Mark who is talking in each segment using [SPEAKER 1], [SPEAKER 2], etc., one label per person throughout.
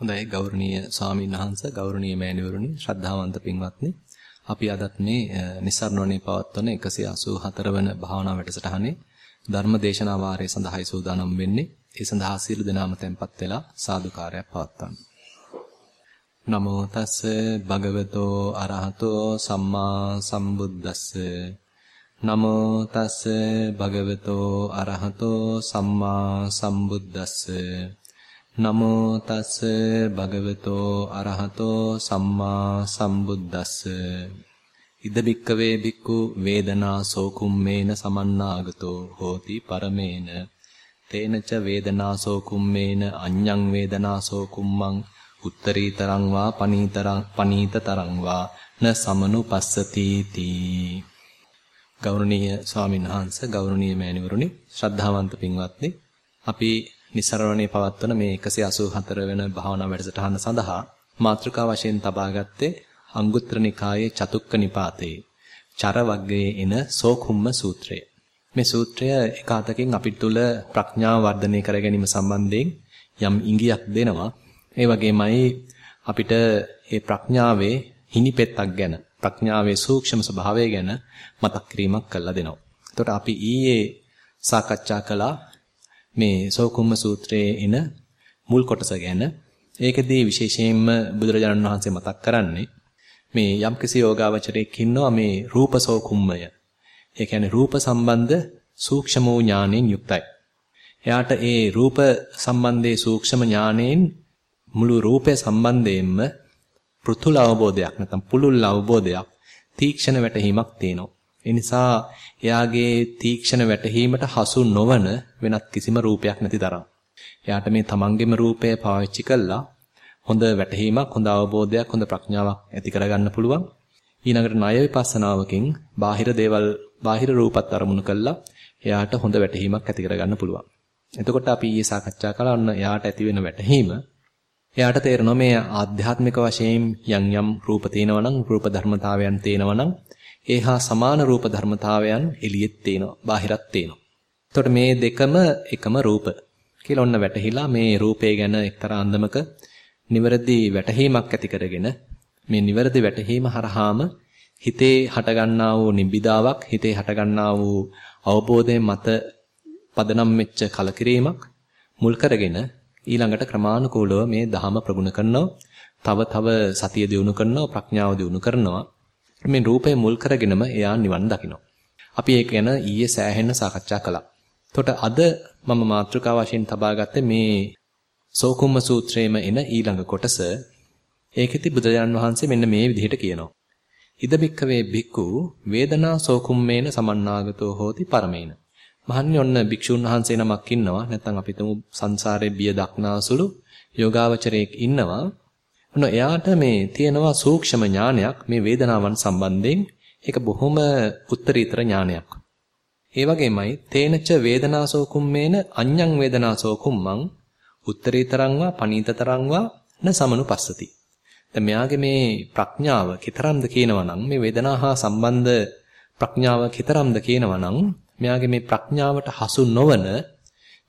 [SPEAKER 1] හොඳයි ගෞරවනීය ස්වාමීන් වහන්සේ ගෞරවනීය මෑණිවරුනි ශ්‍රද්ධාවන්ත පින්වත්නි. අපි අදත් මේ નિසරණෝනේ පවත්වන 184 වන භාවනා වැඩසටහනේ ධර්ම දේශනා වාරය සඳහායි සූදානම් වෙන්නේ. ඒ සඳහා සියලු දෙනාම tempත් වෙලා සාදුකාරයක් පවත්වන්න. නමෝ තස්ස භගවතෝ අරහතෝ සම්මා සම්බුද්දස්ස. නමෝ තස්ස භගවතෝ අරහතෝ සම්මා සම්බුද්දස්ස. නමෝ තස්ස භගවතෝ අරහතෝ සම්මා සම්බුද්දස්ස. ඉද බික්කවේ බික්කු වේදනා සෝකුම්මේන සමන්නාගතෝ හෝති පරමේන. තේනච වේදනා සෝකුම්මේන අඤ්ඤං වේදනා සෝකුම්මං උත්තරීතරං වා පනීතරං පනීතතරං වා න සමනුපස්සති තී. ගෞරවනීය ස්වාමීන් වහන්සේ ගෞරවනීය මෑණිවරුනි ශ්‍රද්ධාවන්ත පින්වත්නි අපි નિසරණේ පවත්වන මේ 184 වෙන භාවනා වැඩසටහන සඳහා මාතෘකා වශයෙන් තබා ගත්තේ අංගුත්තර නිකායේ චතුක්ක නිපාතේ චර වග්ගයේ එන සෝකුම්ම සූත්‍රය. මේ සූත්‍රය එක අතකින් අපිට තුල ප්‍රඥාව වර්ධනය කර ගැනීම සම්බන්ධයෙන් යම් ඉඟියක් දෙනවා. ඒ වගේමයි අපිට මේ ප්‍රඥාවේ හිණිපෙත්තක් ගැන ප්‍රඥාවේ සූක්ෂම ස්වභාවය ගැන මතක් කිරීමක් කරලා දෙනවා. එතකොට අපි ඊයේ සාකච්ඡා කළා මේ සෝකුම්ම සූත්‍රයේ එන මුල් කොටස ගැන ඒකෙදී විශේෂයෙන්ම බුදුරජාණන් වහන්සේ මතක් කරන්නේ මේ යම්කිසි යෝගාවචරයක් ඉන්නවා මේ රූප සෝකුම්මය. ඒ කියන්නේ රූප සම්බන්ධ සූක්ෂම වූ ඥාණයෙන් යුක්තයි. එයාට ඒ රූප සම්බන්ධයේ සූක්ෂම ඥාණයෙන් මුළු රූපය සම්බන්ධයෙන්ම පෘතුල අවබෝධයක් නැත්නම් පුළුල් අවබෝධයක් තීක්ෂණ වැටහීමක් තියෙනවා. ඒ නිසා එයාගේ තීක්ෂණ වැටහීමට හසු නොවන වෙනත් කිසිම රූපයක් නැති තරම්. එයාට මේ තමන්ගේම රූපය පාවිච්චි කළා හොඳ වැටහීමක්, හොඳ අවබෝධයක්, හොඳ ප්‍රඥාවක් ඇති කරගන්න පුළුවන්. ඊළඟට ණය විපස්සනාවකින් බාහිර දේවල්, බාහිර රූපත් අරමුණු කළා එයාට හොඳ වැටහීමක් ඇති කරගන්න පුළුවන්. එතකොට අපි ඊයේ සාකච්ඡා කළා ඔන්න එයාට ඇති වෙන වැටහීම එයාට තේරෙනවා මේ ආධ්‍යාත්මික වශයෙන් යම් යම් රූප තේනවා නම් රූප ධර්මතාවයන් තේනවා නම් ඒ හා සමාන රූප ධර්මතාවයන් එළියෙත් තේනවා, බාහිරත් තේනවා. එතකොට මේ දෙකම එකම රූප කියලා ඔන්න වැටහිලා මේ රූපය ගැන එක්තරා අන්දමක නිවැරදි වැටහීමක් ඇති කරගෙන මේ නිවැරදි වැටහීම හරහාම හිතේ හටගන්නා වූ නිබ්බිදාවක් හිතේ හටගන්නා වූ අවබෝධයෙන් මත පදනම් වෙච්ච කලකිරීමක් මුල් කරගෙන ඊළඟට ක්‍රමානුකූලව මේ ධහම ප්‍රගුණ කරනවා තව තව සතිය දියුණු කරනවා ප්‍රඥාව දියුණු කරනවා මේ රූපය මුල් කරගෙනම එයා නිවන් දකිනවා. අපි ඒක ගැන ඊයේ සෑහෙන්න සාකච්ඡා කළා. එතකොට අද මම මාතෘකා වශයෙන් තබා ගත්තේ මේ සෝකුම්ම සූත්‍රයේම එන ඊළඟ කොටස. ඒකෙති බුදුරජාන් වහන්සේ මෙන්න මේ විදිහට කියනවා. ඉද බික්කවේ බික්කු වේදනා සෝකුම්මේන සමන්නාගතෝ හෝති පරමේන. මහන්නේ ඔන්න භික්ෂුන් වහන්සේ නමක් ඉන්නවා. නැත්නම් අපි තුමු සංසාරේ බිය දක්නාසුළු යෝගාවචරයෙක් ඉන්නවා. ඔන්න එයාට මේ තියෙනවා සූක්ෂම ඥානයක් මේ වේදනාවන් සම්බන්ධයෙන් ඒක බොහොම උත්තරීතර ඥානයක්. ඒ වගේමයි තේනච වේදනාසෝ කුම්මේන අඤ්ඤං වේදනාසෝ කුම්මං උත්තරීතරං වා පනීතතරං වා න සමනුපස්සති. දැන් මෙයාගේ මේ ප්‍රඥාව කතරම්ද කියනවනම් මේ වේදනා හා සම්බන්ධ ප්‍රඥාව කතරම්ද කියනවනම් මෙයාගේ මේ ප්‍රඥාවට හසු නොවන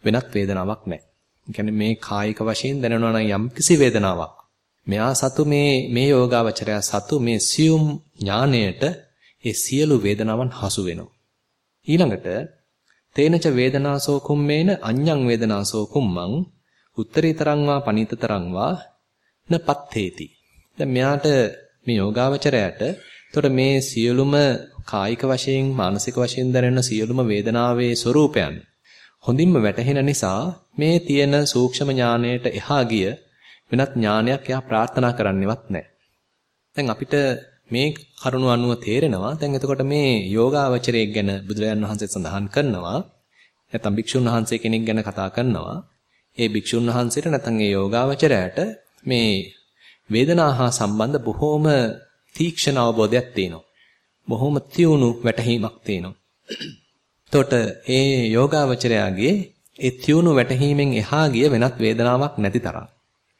[SPEAKER 1] වෙනත් වේදනාවක් නැහැ. ඒ කියන්නේ මේ කායික වශයෙන් දැනෙනවා නම් යම් කිසි වේදනාවක් මෙයා සතු මේ මේ යෝගාවචරය සතු මේ සියුම් ඥාණයට ඒ සියලු වේදනාවන් හසු වෙනවා. ඊළඟට තේනච වේදනාසෝ කුම්මේන අඤ්ඤං වේදනාසෝ කුම්මං උත්තරීතරං වා පනිතතරං වා නපත්තේති. දැන් මෙයාට මේ යෝගාවචරයට එතකොට මේ සියලුම කායික වශයෙන් මානසික වශයෙන් දැනෙන සියලුම වේදනාවේ ස්වરૂපයන් හොඳින්ම වැටහෙන නිසා මේ තියෙන සූක්ෂම ඥාණයට එහා ගිය වෙනත් ඥානයක් එයා ප්‍රාර්ථනා කරන්නේවත් නැහැ. දැන් අපිට මේ කරුණු අනුව තේරෙනවා දැන් එතකොට මේ යෝගාවචරයේ ගැන බුදුරජාන් වහන්සේ සඳහන් කරනවා නැත්නම් භික්ෂුන් වහන්සේ කෙනෙක් ගැන කතා කරනවා. ඒ භික්ෂුන් වහන්සේට නැත්නම් ඒ යෝගාවචරයට මේ වේදනා හා සම්බන්ධ බොහෝම තීක්ෂණ අවබෝධයක් තියෙනවා. බොහෝම තියුණු වැටහීමක් තියෙනවා. එතකොට ඒ යෝගාවචරයාගේ ඒ තියුණු වැටහීමෙන් එහා ගිය වෙනත් වේදනාවක් නැති තරම්.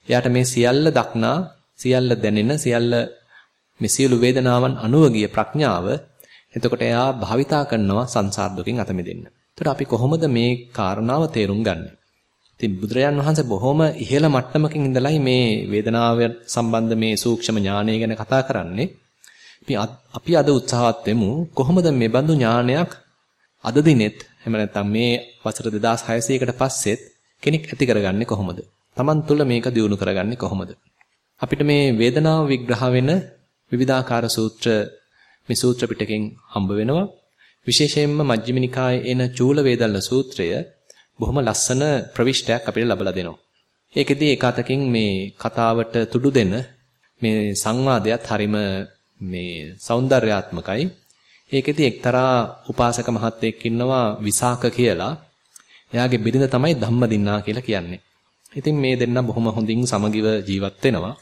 [SPEAKER 1] එයාට මේ සියල්ල දක්නා සියල්ල දැනෙන සියල්ල මේ සියලු වේදනාවන් අනුව ගිය ප්‍රඥාව එතකොට එයා භාවිතා කරනවා සංසාර දුකින් අත මිදෙන්න. එතකොට අපි කොහොමද මේ කාරණාව තේරුම් ගන්නෙ? ඉතින් බුදුරජාන් වහන්සේ බොහොම ඉහළ මට්ටමකින් ඉඳලායි මේ වේදනාව සම්බන්ධ මේ සූක්ෂම ඥානය ගැන කතා කරන්නේ. අපි අද උත්සාහවත් වෙමු කොහොමද මේ බඳු ඥානයක් අද දිනෙත් එහෙම නැත්නම් මේ වසර 2600කට පස්සෙත් කෙනෙක් ඇති කරගන්නේ කොහොමද? Taman තුල මේක දියුණු කරගන්නේ කොහොමද? අපිට මේ වේදනාව විග්‍රහ වෙන විවිධාකාර සූත්‍ර මේ සූත්‍ර පිටකෙන් හම්බ වෙනවා. විශේෂයෙන්ම මජ්ක්‍ධිම නිකායේ එන චූල වේදල්ල සූත්‍රය බොහොම ලස්සන ප්‍රවිෂ්ටයක් අපිට ලබලා දෙනවා. ඒකෙදී එක අතකින් මේ කතාවට තුඩු දෙන මේ සංවාදයත් හරිම මේ సౌందర్యාත්මකයි. ඒකෙදී එක්තරා උපාසක මහත්තයෙක් ඉන්නවා විසාක කියලා. එයාගේ බිරිඳ තමයි ධම්මදින්නා කියලා කියන්නේ. ඉතින් මේ දෙන්න බොහොම හොඳින් සමගිව ජීවත් වෙනවා.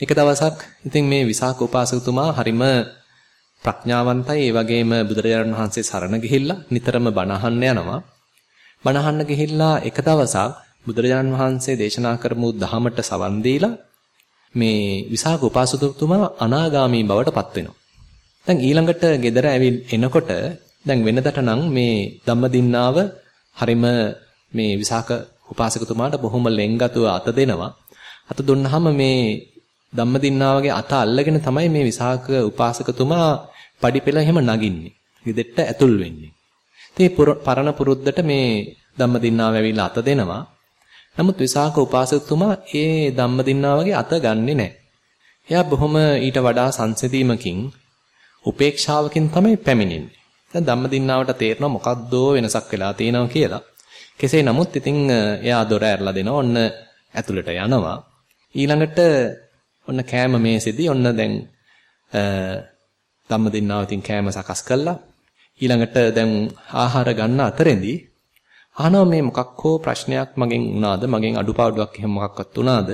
[SPEAKER 1] එක දවසක් ඉතින් මේ විසාක උපාසකතුමා හරිම ප්‍රඥාවන්තයි ඒ වගේම බුදුරජාණන් වහන්සේ සරණ ගිහිල්ලා නිතරම බණ අහන්න යනවා. බණ අහන්න ගිහිල්ලා එක දවසක් බුදුරජාණන් වහන්සේ දේශනා කරමු දහමට සවන් දීලා මේ විසාක උපාසකතුමා අනාගාමී බවට පත් වෙනවා. දැන් ඊළඟට ගෙදර ඇවිල් එනකොට දැන් වෙනදට නම් මේ ධම්මදින්නාව හරිම මේ විසාක උපාසකතුමාට බොහොම ලෙන්ගතුව අත දෙනවා. අත දුන්නාම මේ ධම්මදින්නාවගේ අත අල්ලගෙන තමයි මේ විසාක උපාසකතුමා පඩිපෙළ එහෙම නගින්නේ. ගෙදෙට්ට ඇතුල් වෙන්නේ. ඉතින් පරණ පුරුද්දට මේ ධම්මදින්නාව ඇවිල්ලා අත දෙනවා. නමුත් විසාක උපාසකතුමා ඒ ධම්මදින්නාවගේ අත ගන්නෙ නැහැ. එයා බොහොම ඊට වඩා සංසිඳීමකින් උපේක්ෂාවකින් තමයි පැමිණෙන්නේ. දැන් ධම්මදින්නාවට තේරෙනවා මොකද්දෝ වෙනසක් වෙලා තියෙනවා කියලා. කෙසේ නමුත් ඉතින් එයා දොර ඇරලා දෙනවා. ඔන්න ඇතුළට යනවා. ඊළඟට ඔන්න කෑම මේසෙදී ඔන්න දැන් ධම්මදින්නාව ඉතින් කෑම සකස් කළා. ඊළඟට දැන් ආහාර ගන්න අතරෙන්දී අහනවා මේ මොකක් හෝ ප්‍රශ්නයක් මගෙන් වුණාද? මගෙන් අඩුපාඩුවක් එහෙම මොකක්වත් වුණාද?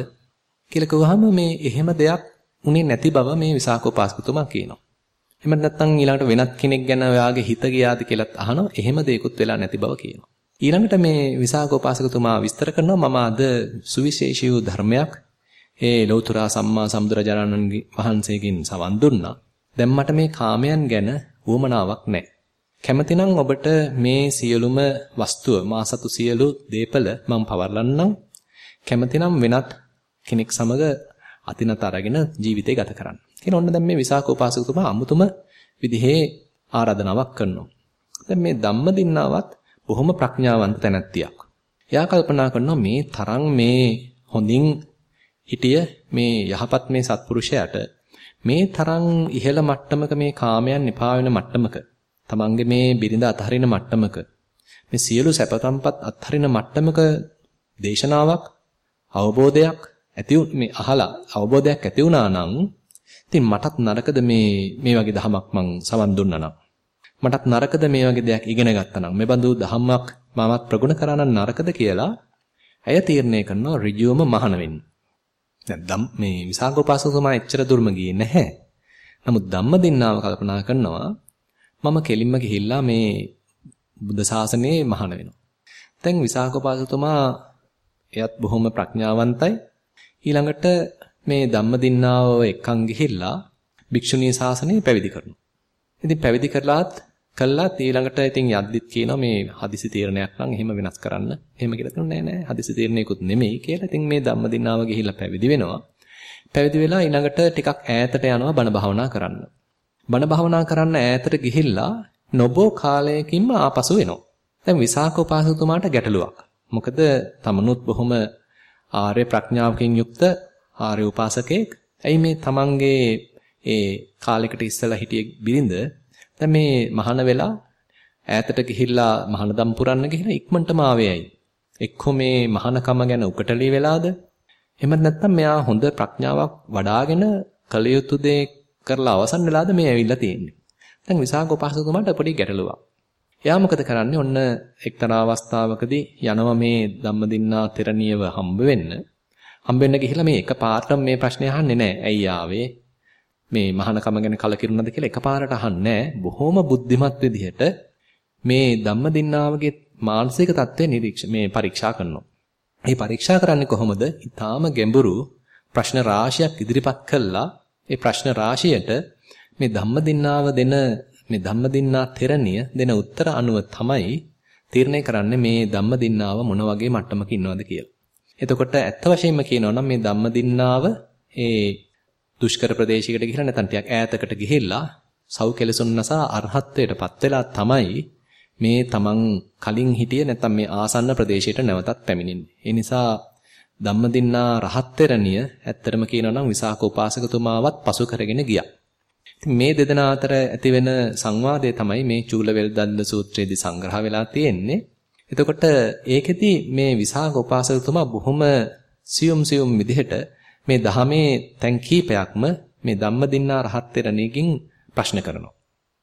[SPEAKER 1] කියලා කිව්වහම මේ එහෙම දෙයක් උනේ නැති බව මේ විසාකෝපාසකතුමා කියනවා. එහෙම නැත්නම් ඊළඟට වෙනත් කෙනෙක් ගැන ඔයාගේ හිත ගියාද කියලාත් අහනවා. එහෙම දෙයක්වත් වෙලා නැති බව කියනවා. ඊළඟට මේ විසාකෝපාසකතුමා විස්තර කරනවා මම අද සුවිශේෂී වූ ධර්මයක් ඒ ලෞතර සම්මා සම්බුදුරජාණන් වහන්සේගෙන් සවන් දුන්නා. දැන් මට මේ කාමයන් ගැන උවමනාවක් නැහැ. කැමතිනම් ඔබට මේ සියලුම වස්තුව මා සතු සියලු දේපල මම පවර්ලන්නම්. කැමතිනම් වෙනත් කෙනෙක් සමග අතිනත අරගෙන ජීවිතය ගත කරන්න. කියන ඔන්න දැන් මේ විසාක උපාසකතුමා අමුතුම විදිහේ ආරාධනාවක් කරනවා. දැන් මේ ධම්මදින්නාවත් බොහොම ප්‍රඥාවන්ත තැනැත්තියක්. එයා කල්පනා කරනවා මේ තරම් මේ හොඳින් හිටිය මේ යහපත් මේ සත්පුරුෂයාට මේ තරම් ඉහළ මට්ටමක මේ කාමයන් එපා වෙන මට්ටමක තමන්ගේ මේ බිරිඳ අතහරින මට්ටමක මේ සියලු සැපසම්පත් අත්හරින මට්ටමක දේශනාවක් අවබෝධයක් ඇති මේ අහලා අවබෝධයක් ඇති වුණා නම් ඉතින් මටත් නරකද මේ මේ වගේ දහමක් මං සවන් දුන්නා නම් මටත් නරකද මේ වගේ දෙයක් ඉගෙන ගත්තා නම් මේ බඳු දහමක් මමත් ප්‍රගුණ කරා නම් නරකද කියලා ඇය තීරණය කරනවා ඍජුවම මහාන වෙන්න. දැන් මේ විසාකෝපාසකතුමා එච්චර දුර්ම ගියේ නැහැ. නමුත් ධම්මදින්නාව කල්පනා කරනවා මම කෙලින්ම ගිහිල්ලා මේ බුද්ධ ශාසනයේ මහාන වෙනවා. දැන් විසාකෝපාසකතුමා එයත් බොහොම ප්‍රඥාවන්තයි. ඊළඟට මේ ධම්මදින්නාව එක්කන් ගිහිල්ලා භික්ෂුණී ශාසනය පැවිදි කරනවා. ඉතින් පැවිදි කරලාත් කළාත් ඊළඟට ඉතින් යද්දිත් කියනවා මේ හදිසි තීරණයක් නම් එහෙම වෙනස් කරන්න. එහෙම කියලා කියනවා නෑ නෑ හදිසි තීරණයකුත් නෙමෙයි කියලා. ඉතින් මේ ධම්මදින්නාව ගිහිල්ලා පැවිදි වෙනවා. පැවිදි වෙලා ඊළඟට ටිකක් ඈතට යනවා බණ භාවනා කරන්න. බණ භාවනා කරන්න ඈතට ගිහිල්ලා නොබෝ කාලයකින්ම ආපසු එනවා. දැන් විසාක උපාසකතුමාට ගැටලුවක්. මොකද තමනුත් බොහොම ආර්ය ප්‍රඥාවකින් යුක්ත ආර්ය උපාසකෙක්. ඇයි මේ තමන්ගේ ඒ කාලයකට ඉස්සලා හිටිය බිරිඳ දැන් මේ මහාන වෙලා ඈතට ගිහිල්ලා මහානදම් පුරන්න ගිහිල්ලා ඉක්මනටම ආවේයයි. එක්කෝ මේ මහානකම ගැන උකටලී වෙලාද? එහෙම නැත්නම් මෙයා හොඳ ප්‍රඥාවක් වඩාගෙන කල යුතු දේ කරලා අවසන් වෙලාද මේ ඇවිල්ලා තියෙන්නේ. දැන් විසාක උපාසකතුමාට පොඩි ගැටලුවක්. එයා මොකද කරන්නේ? ඔන්න එක්තරා අවස්ථාවකදී යනවා මේ ධම්මදින්නා තෙරණියව හම්බ වෙන්න. හම්බ වෙන්න ගිහිල්ලා මේ එක පාරටම මේ ප්‍රශ්නේ අහන්නේ නැහැ. ඇයි ආවේ? මේ මහානකම ගැන කලකිරුණාද කියලා එකපාරට අහන්නේ බොහොම බුද්ධිමත් විදිහට මේ ධම්මදින්නාවගේ මානසික தත්ත්වය නිරීක්ෂ මේ පරීක්ෂා කරනවා. මේ පරීක්ෂා කරන්නේ කොහොමද? ඊටාම ගැඹුරු ප්‍රශ්න රාශියක් ඉදිරිපත් කළා. ඒ ප්‍රශ්න රාශියට මේ ධම්මදින්නාව දෙන මේ ධම්මදින්නා තෙරණිය දෙන උත්තර අනුව තමයි තීරණය කරන්නේ මේ ධම්මදින්නාව මොන වගේ මට්ටමක ඉන්නවද කියලා. එතකොට ඇත්ත වශයෙන්ම කියනවා නම් මේ ධම්මදින්නාව ඒ දුෂ්කර ප්‍රදේශයකට ගිහිල්ලා නැත්නම් ටිකක් ඈතකට ගිහිල්ලා සව් කෙලසුන් නසා අරහත්ත්වයටපත් වෙලා තමයි මේ තමන් කලින් හිටියේ නැත්නම් මේ ආසන්න ප්‍රදේශයට නැවතත් පැමිණෙන්නේ. ඒ නිසා ධම්මදින්නා රහත්තරණිය ඇත්තටම කියනවා නම් විසාක උපාසකතුමාවත් පසු කරගෙන ගියා. මේ දෙදෙනා අතර ඇතිවෙන සංවාදය තමයි මේ චූලවේල් දල්ල සූත්‍රයේදී සංග්‍රහ වෙලා තියෙන්නේ. එතකොට ඒකෙදි මේ විසාක උපාසකතුමා බොහොම සියුම් සියුම් විදිහට මේ දහමේ තැන් කීපයක්ම මේ ධම්මදින්නා රහත්තරණියකින් ප්‍රශ්න කරනවා.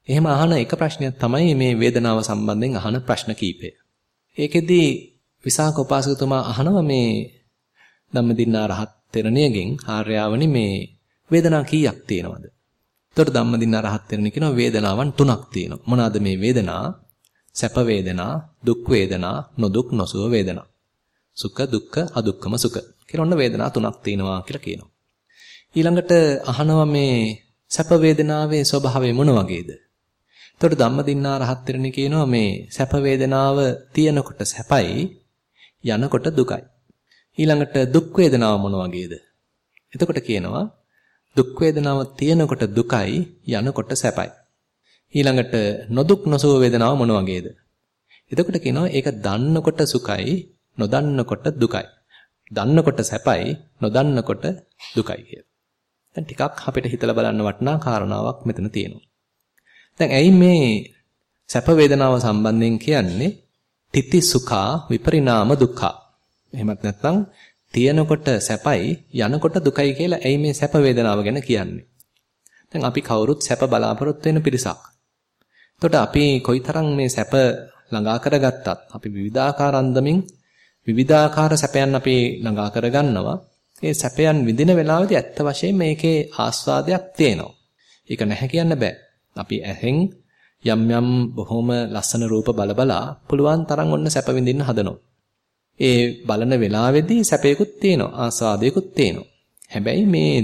[SPEAKER 1] එහෙම අහන එක ප්‍රශ්නයක් තමයි මේ වේදනාව සම්බන්ධයෙන් අහන ප්‍රශ්න කීපය. ඒකෙදි විසාක උපාසකතුමා අහනවා මේ ධම්මදින්නා රහත් තෙරණියගෙන් ආර්යාවනි මේ වේදනා කීයක් තියෙනවද? එතකොට ධම්මදින්නා රහත් තෙරණිය කියනවා වේදනාවන් තුනක් තියෙනවා. මොනවාද මේ වේදනා? සැප වේදනා, දුක් වේදනා, නොදුක් නොසුව වේදනා. සුඛ දුක්ඛ අදුක්ඛම සුඛ. කියලා ඔන්න වේදනා තුනක් තියෙනවා කියලා කියනවා. ඊළඟට අහනවා මේ සැප වේදනාවේ ස්වභාවය මොන වගේද? එතකොට ධම්මදින්නා රහත් තෙරණිය කියනවා මේ සැප වේදනාව තියෙනකොට සැපයි යනකොට දුකයි. ඊළඟට දුක් වේදනාව මොන වගේද? එතකොට කියනවා දුක් වේදනාව තියෙනකොට දුකයි යනකොට සැපයි. ඊළඟට නොදුක් නොසුව වේදනාව මොන වගේද? එතකොට කියනවා ඒක දන්නකොට සුඛයි නොදන්නකොට දුකයි. දන්නකොට සැපයි නොදන්නකොට දුකයි කියලා. දැන් ටිකක් අපිට හිතලා බලන්න වටිනා කාරණාවක් මෙතන තියෙනවා. දැන් ඇයි මේ සැප වේදනාව සම්බන්ධයෙන් කියන්නේ තිති සුඛා විපරිණාම දුක්ඛා. එහෙමත් නැත්නම් තියෙනකොට සැපයි යනකොට දුකයි කියලා ඇයි මේ සැප වේදනාව ගැන කියන්නේ? දැන් අපි කවුරුත් සැප බලාපොරොත්තු වෙන පිරිසක්. එතකොට අපි කොයිතරම් මේ සැප ළඟා කරගත්තත් අපි විවිධාකාර අන්දමින් විවිධාකාර සැපයන් අපි ළඟා කරගන්නවා. ඒ සැපයන් විඳින වෙලාවෙදී ඇත්ත වශයෙන්ම මේකේ ආස්වාදයක් තියෙනවා. ඒක නැහැ කියන්න බෑ. අපි ඇහෙන් යම් යම් බොහොම ලස්සන රූප බලබලා පුළුවන් තරම් ඔන්න සැප විඳින්න හදනවා. ඒ බලන වෙලාවේදී සැපයකුත් තියෙනවා ආස්වාදයකුත් තියෙනවා. හැබැයි මේ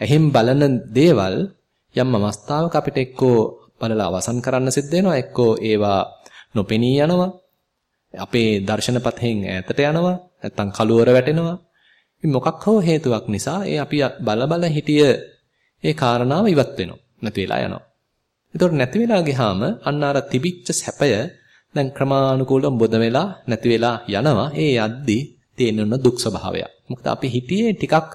[SPEAKER 1] ඇහෙන් බලන දේවල් යම් අවස්ථාවක අපිට එක්කෝ බලලා අවසන් කරන්න සිද්ධ වෙනවා එක්කෝ ඒවා නොපෙනී යනවා. අපේ දර්ශනපතෙන් ඈතට යනවා නැත්තම් කලුවර වැටෙනවා. මොකක් හෝ හේතුවක් නිසා ඒ අපි බල බල හිටිය ඒ කාරණාව ඉවත් වෙනවා. නැති වෙලා යනවා. එතකොට නැති වෙලා ගියාම අන්න අර තිබිච්ච සැපය දැන් ක්‍රමානුකූලව බොද වෙලා නැති වෙලා යනවා. ඒ යද්දි තියෙන දුක් ස්වභාවයක්. මොකද අපි හිටියේ ටිකක්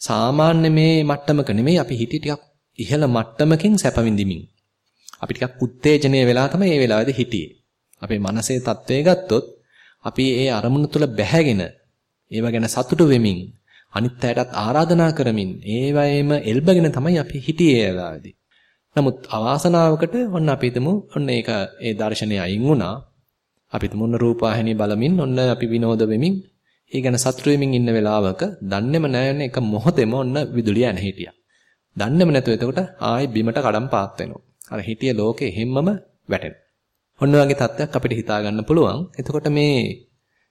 [SPEAKER 1] සාමාන්‍ය මේ මට්ටමක නෙමෙයි අපි හිටියේ ටිකක් ඉහළ මට්ටමකින් සැප විඳිමින්. අපි ටිකක් උත්තේජනය වෙලා තමයි මේ වෙලාවේදී හිටියේ. අපේ මනසේ තත්ත්වය ගත්තොත් අපි ඒ අරමුණු තුල බැහැගෙන ඒව ගැන සතුටු වෙමින් අනිත් අයටත් ආරාධනා කරමින් ඒවැයේම එල්බගෙන තමයි අපි හිටියේ ඒ වෙලාවේදී. නමුත් අවාසනාවකට ඔන්න අපි හිතමු ඔන්න ඒක ඒ දර්ශනය අයින් වුණා. අපි හිතමු ඔන්න රූපවාහිනිය බලමින් ඔන්න අපි විනෝද වෙමින් ඒ ගැන සතුටු වෙමින් ඉන්න වෙලාවක දන්නේම නැයනේ එක මොහොතේම ඔන්න විදුලිය ඇන හිටියා. දන්නේම නැතුව එතකොට ආයි බිමට කඩම් පාත් වෙනවා. අර හිටිය ලෝකේ හැමම වැටෙනවා. ඔන්න වගේ තත්ත්වයක් අපිට හිතා ගන්න පුළුවන්. එතකොට මේ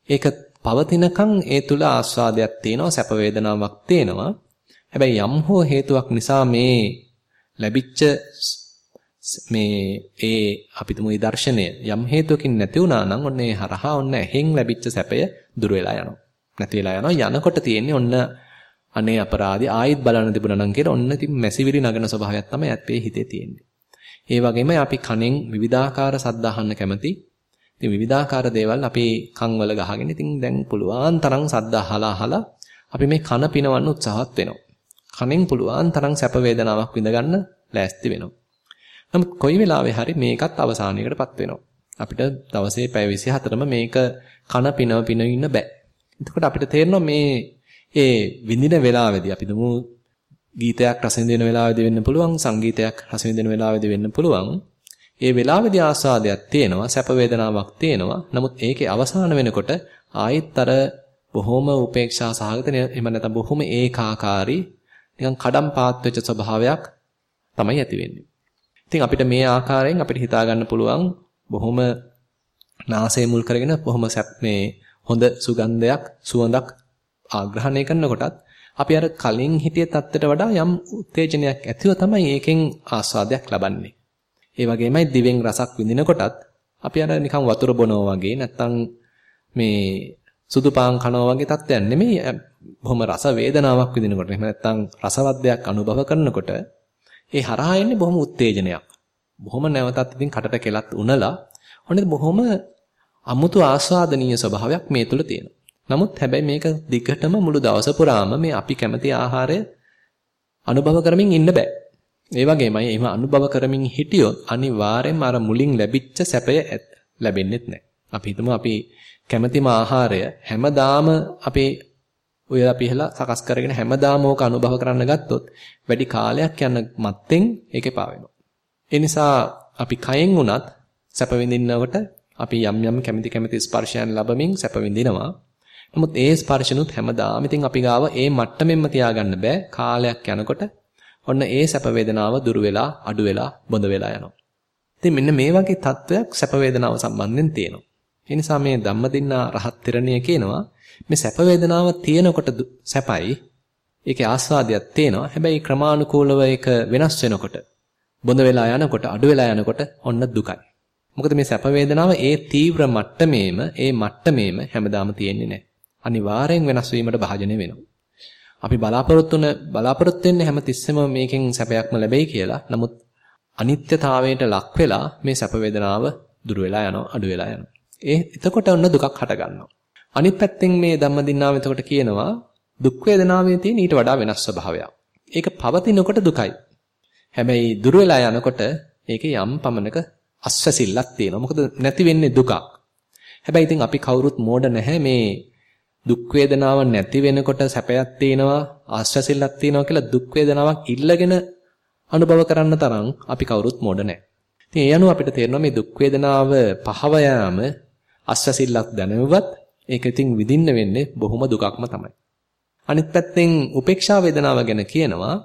[SPEAKER 1] ඒක පවතිනකන් ඒ තුල ආස්වාදයක් තියෙනවා, සැප වේදනාවක් තියෙනවා. හැබැයි යම් හෝ හේතුවක් නිසා මේ ලැබිච්ච මේ ඒ අපි තුමු දර්ශනය යම් හේතුවකින් නැති වුණා නම් ඔන්න ඒ හරහා ඔන්න එහෙන් ලැබිච්ච සැපය දුර වෙලා යනවා. නැති වෙලා යනවා. යනකොට තියෙන්නේ ඔන්න අනේ අපරාධي ආයෙත් බලන්න තිබුණා නම් කියලා ඔන්න ඉතින් මැසිවිලි නගන ස්වභාවයක් තමයි අපේ හිතේ තියෙන්නේ. ඒ වගේම අපි කනෙන් විවිධාකාර සද්ද අහන්න කැමති. ඉතින් විවිධාකාර දේවල් අපේ කන් වල ගහගෙන ඉතින් දැන් පුළුවන් තරම් සද්ද අහලා අහලා අපි මේ කන පිනවන්න උත්සාහත් වෙනවා. කනෙන් පුළුවන් තරම් සැප වේදනාවක් විඳ ගන්න ලෑස්ති වෙනවා. නමුත් කොයි වෙලාවෙ හරි මේකත් අවසානයකටපත් වෙනවා. අපිට දවසේ පැය 24ම මේක කන පිනව පිනව ඉන්න බෑ. එතකොට අපිට තේරෙනවා මේ ඒ විඳින වෙලාවේදී අපි දුමු ගීතයක් රස විඳින වෙලාවේදී වෙන්න පුළුවන් සංගීතයක් රස විඳින වෙලාවේදී වෙන්න පුළුවන්. ඒ වෙලාවේදී ආස්වාදයක් තියෙනවා සැප වේදනාවක් තියෙනවා. නමුත් ඒකේ අවසාන වෙනකොට ආයෙත් අර බොහොම උපේක්ෂා සහගත එහෙම නැත්නම් බොහොම ඒකාකාරී නිකන් කඩම් පාත් වෙච්ච ස්වභාවයක් තමයි ඇති වෙන්නේ. ඉතින් අපිට මේ ආකාරයෙන් අපිට හිතා ගන්න පුළුවන් බොහොම නාසය මුල් කරගෙන බොහොම මේ හොඳ සුගන්ධයක් සුවඳක් ආග්‍රහණය කරනකොටත් අපි අර කලින් හිටිය தත්තට වඩා යම් උත්තේජනයක් ඇතිව තමයි ඒකෙන් ආස්වාදයක් ලබන්නේ. ඒ වගේමයි දිවෙන් රසක් විඳිනකොටත් අපි අර නිකන් වතුර බොනවා වගේ නැත්තම් මේ සුදු පාන් කනවා වගේ තත්ත්වයක් නෙමෙයි. බොහොම රස වේදනාවක් විඳිනකොට එහෙම නැත්තම් රසවත් දෙයක් අනුභව කරනකොට ඒ හරහා එන්නේ බොහොම උත්තේජනයක්. බොහොම නැවතත් ඉතින් කටට කෙලත් උනලා ඔන්න බොහොම අමුතු ආස්වාදනීය ස්වභාවයක් මේ තුල තියෙනවා. නමුත් හැබැයි මේක දිගටම මුළු දවස පුරාම මේ අපි කැමති ආහාරය අනුභව කරමින් ඉන්න බෑ. ඒ වගේමයි එහෙම අනුභව කරමින් හිටියොත් අනිවාර්යෙන්ම අර මුලින් ලැබිච්ච සැපය ලැබෙන්නේ නැහැ. අපි හිතමු අපි කැමැතිම ආහාරය හැමදාම අපේ ඔය අපි එහෙලා සකස් කරගෙන හැමදාම ඕක අනුභව කරන්න ගත්තොත් වැඩි කාලයක් යන මත්තෙන් ඒකේ පාවෙනවා. ඒ නිසා අපි කයෙන් උනත් සැප විඳින්නකොට අපි යම් යම් කැමැති කැමැති ස්පර්ශයන් ලැබමින් සැප විඳිනවා. නමුත් ඒ ස්පර්ශනුත් හැමදාම ඉතින් අපි ගාව ඒ මට්ටමෙන්ම තියාගන්න බෑ. කාලයක් යනකොට ඔන්න ඒ සැප වේදනාව දුරු වෙලා අඩු වෙලා බොඳ වෙලා යනවා. ඉතින් මෙන්න මේ වගේ තත්වයක් සැප වේදනාව සම්බන්ධයෙන් තියෙනවා. ඒ නිසා මේ ධම්මදින්නා රහත් තෙරණිය කියනවා මේ සැප වේදනාව තියෙනකොට සැපයි ඒකේ ආස්වාදයක් තියෙනවා. හැබැයි ක්‍රමානුකූලව ඒක වෙනස් වෙනකොට බොඳ වෙලා යනකොට අඩු වෙලා යනකොට ඔන්න දුකයි. මොකද මේ සැප වේදනාව ඒ තීව්‍ර මට්ටමේම ඒ මට්ටමේම හැමදාම තියෙන්නේ නැහැ. අනිවාර්යෙන් වෙනස් වීමට භාජනය වෙනවා. අපි බලාපොරොත්තු වෙන බලාපොරොත්තු වෙන්නේ හැමතිස්සෙම මේකෙන් සැපයක්ම ලැබෙයි කියලා. නමුත් අනිත්‍යතාවයට ලක් වෙලා මේ සැප වේදනාව දුර වෙලා යනවා අඩු වෙලා යනවා. ඒ එතකොට ඔන්න දුකක් හට ගන්නවා. අනිත් පැත්තෙන් මේ ධම්මදින්නාව එතකොට කියනවා දුක් වේදනාවේ තියෙන ඊට වඩා වෙනස් ස්වභාවයක්. ඒක පවතිනකොට දුකයි. හැබැයි දුර වෙලා යනකොට ඒකේ යම් පමණක අස්වැසිල්ලක් තියෙනවා. මොකද නැති වෙන්නේ දුකක්. හැබැයි ඉතින් අපි කවුරුත් මෝඩ නැහැ මේ දුක් වේදනාව නැති වෙනකොට සැපයක් තියෙනවා ආස්වැසිල්ලක් තියෙනවා කියලා දුක් වේදනාවක් ඉල්ලගෙන අනුභව කරන්න තරම් අපි කවුරුත් මෝඩ නැහැ. ඉතින් ඒ අනුව අපිට තේරෙනවා මේ දුක් වේදනාව පහව යාම අස්වැසිල්ලක් දැනෙවවත් ඒක ඉතින් විඳින්න වෙන්නේ බොහොම දුකක්ම තමයි. අනිත් පැත්තෙන් උපේක්ෂා වේදනාව ගැන කියනවා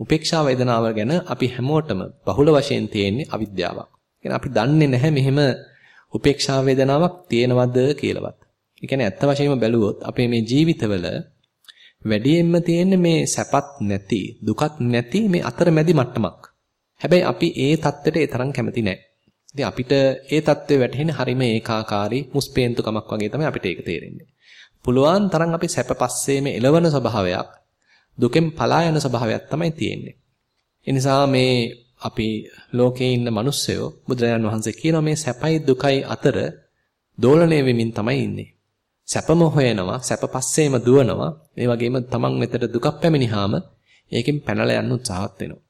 [SPEAKER 1] උපේක්ෂා වේදනාව ගැන අපි හැමෝටම බහුල වශයෙන් තියෙන්නේ අවිද්‍යාවක්. කියන්නේ අපි දන්නේ නැහැ මෙහෙම උපේක්ෂා වේදනාවක් තියෙනවද කියලාවත්. ඒ කියන්නේ ඇත්ත වශයෙන්ම බැලුවොත් අපේ මේ ජීවිතවල වැඩියෙන්ම තියෙන්නේ මේ සැපත් නැති දුකත් නැති මේ අතරමැදි මට්ටමක්. හැබැයි අපි ඒ தත්ත්වයට ඒ තරම් කැමති නැහැ. ඉතින් අපිට ඒ தත්ත්වය වැටහෙන්නේ හරිම ඒකාකාරී මුස්පේන්තුකමක් වගේ තමයි අපිට ඒක තේරෙන්නේ. පුළුවන් තරම් අපි සැප පස්සේම එළවන ස්වභාවයක් දුකෙන් පලා යන ස්වභාවයක් තමයි තියෙන්නේ. ඒ නිසා මේ අපි ලෝකේ ඉන්න මිනිස්සයෝ බුදුරජාන් වහන්සේ කියනවා මේ සැපයි දුකයි අතර දෝලණය වෙමින් තමයි ඉන්නේ. සැපම හොයනවා, සැප පස්සේම දුවනවා. ඒ වගේම තමන් වෙතට දුකක් පැමිණිහාම ඒකෙන් පැනලා යන්න උත්සාහත් වෙනවා.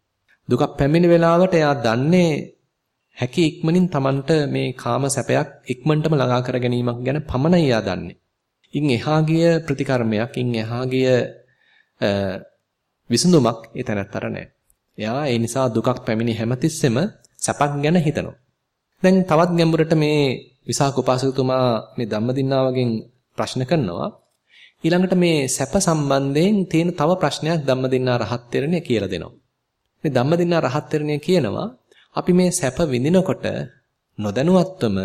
[SPEAKER 1] දුකක් පැමිණි වෙලාවට එයා දන්නේ හැකි ඉක්මනින් තමන්ට මේ කාම සැපයක් ඉක්මනටම ළඟා කර ගැනීමක් ගැන පමණයි එයා දන්නේ. ඉන් එහා ගිය ප්‍රතිකර්මයක්, ඉන් එහා ගිය විසඳුමක් ඒ තැනත්තර නැහැ. එයා ඒ නිසා දුකක් පැමිණි හැමතිස්සෙම සැපක් ගැන හිතනවා. දැන් තවත් ගැඹුරට මේ විසාක උපාසකතුමා මේ ධම්මදින්නාවගෙන් ප්‍රශ්න කරනවා. ඊළඟට මේ සැප සම්බන්ධයෙන් තියෙන තව ප්‍රශ්නයක් ධම්මදින්නා රහත් තෙරණිය කියලා දෙනවා. මේ ධම්මදින්නා රහත් තෙරණිය කියනවා අපි මේ සැප විඳිනකොට නොදැනුවත්වම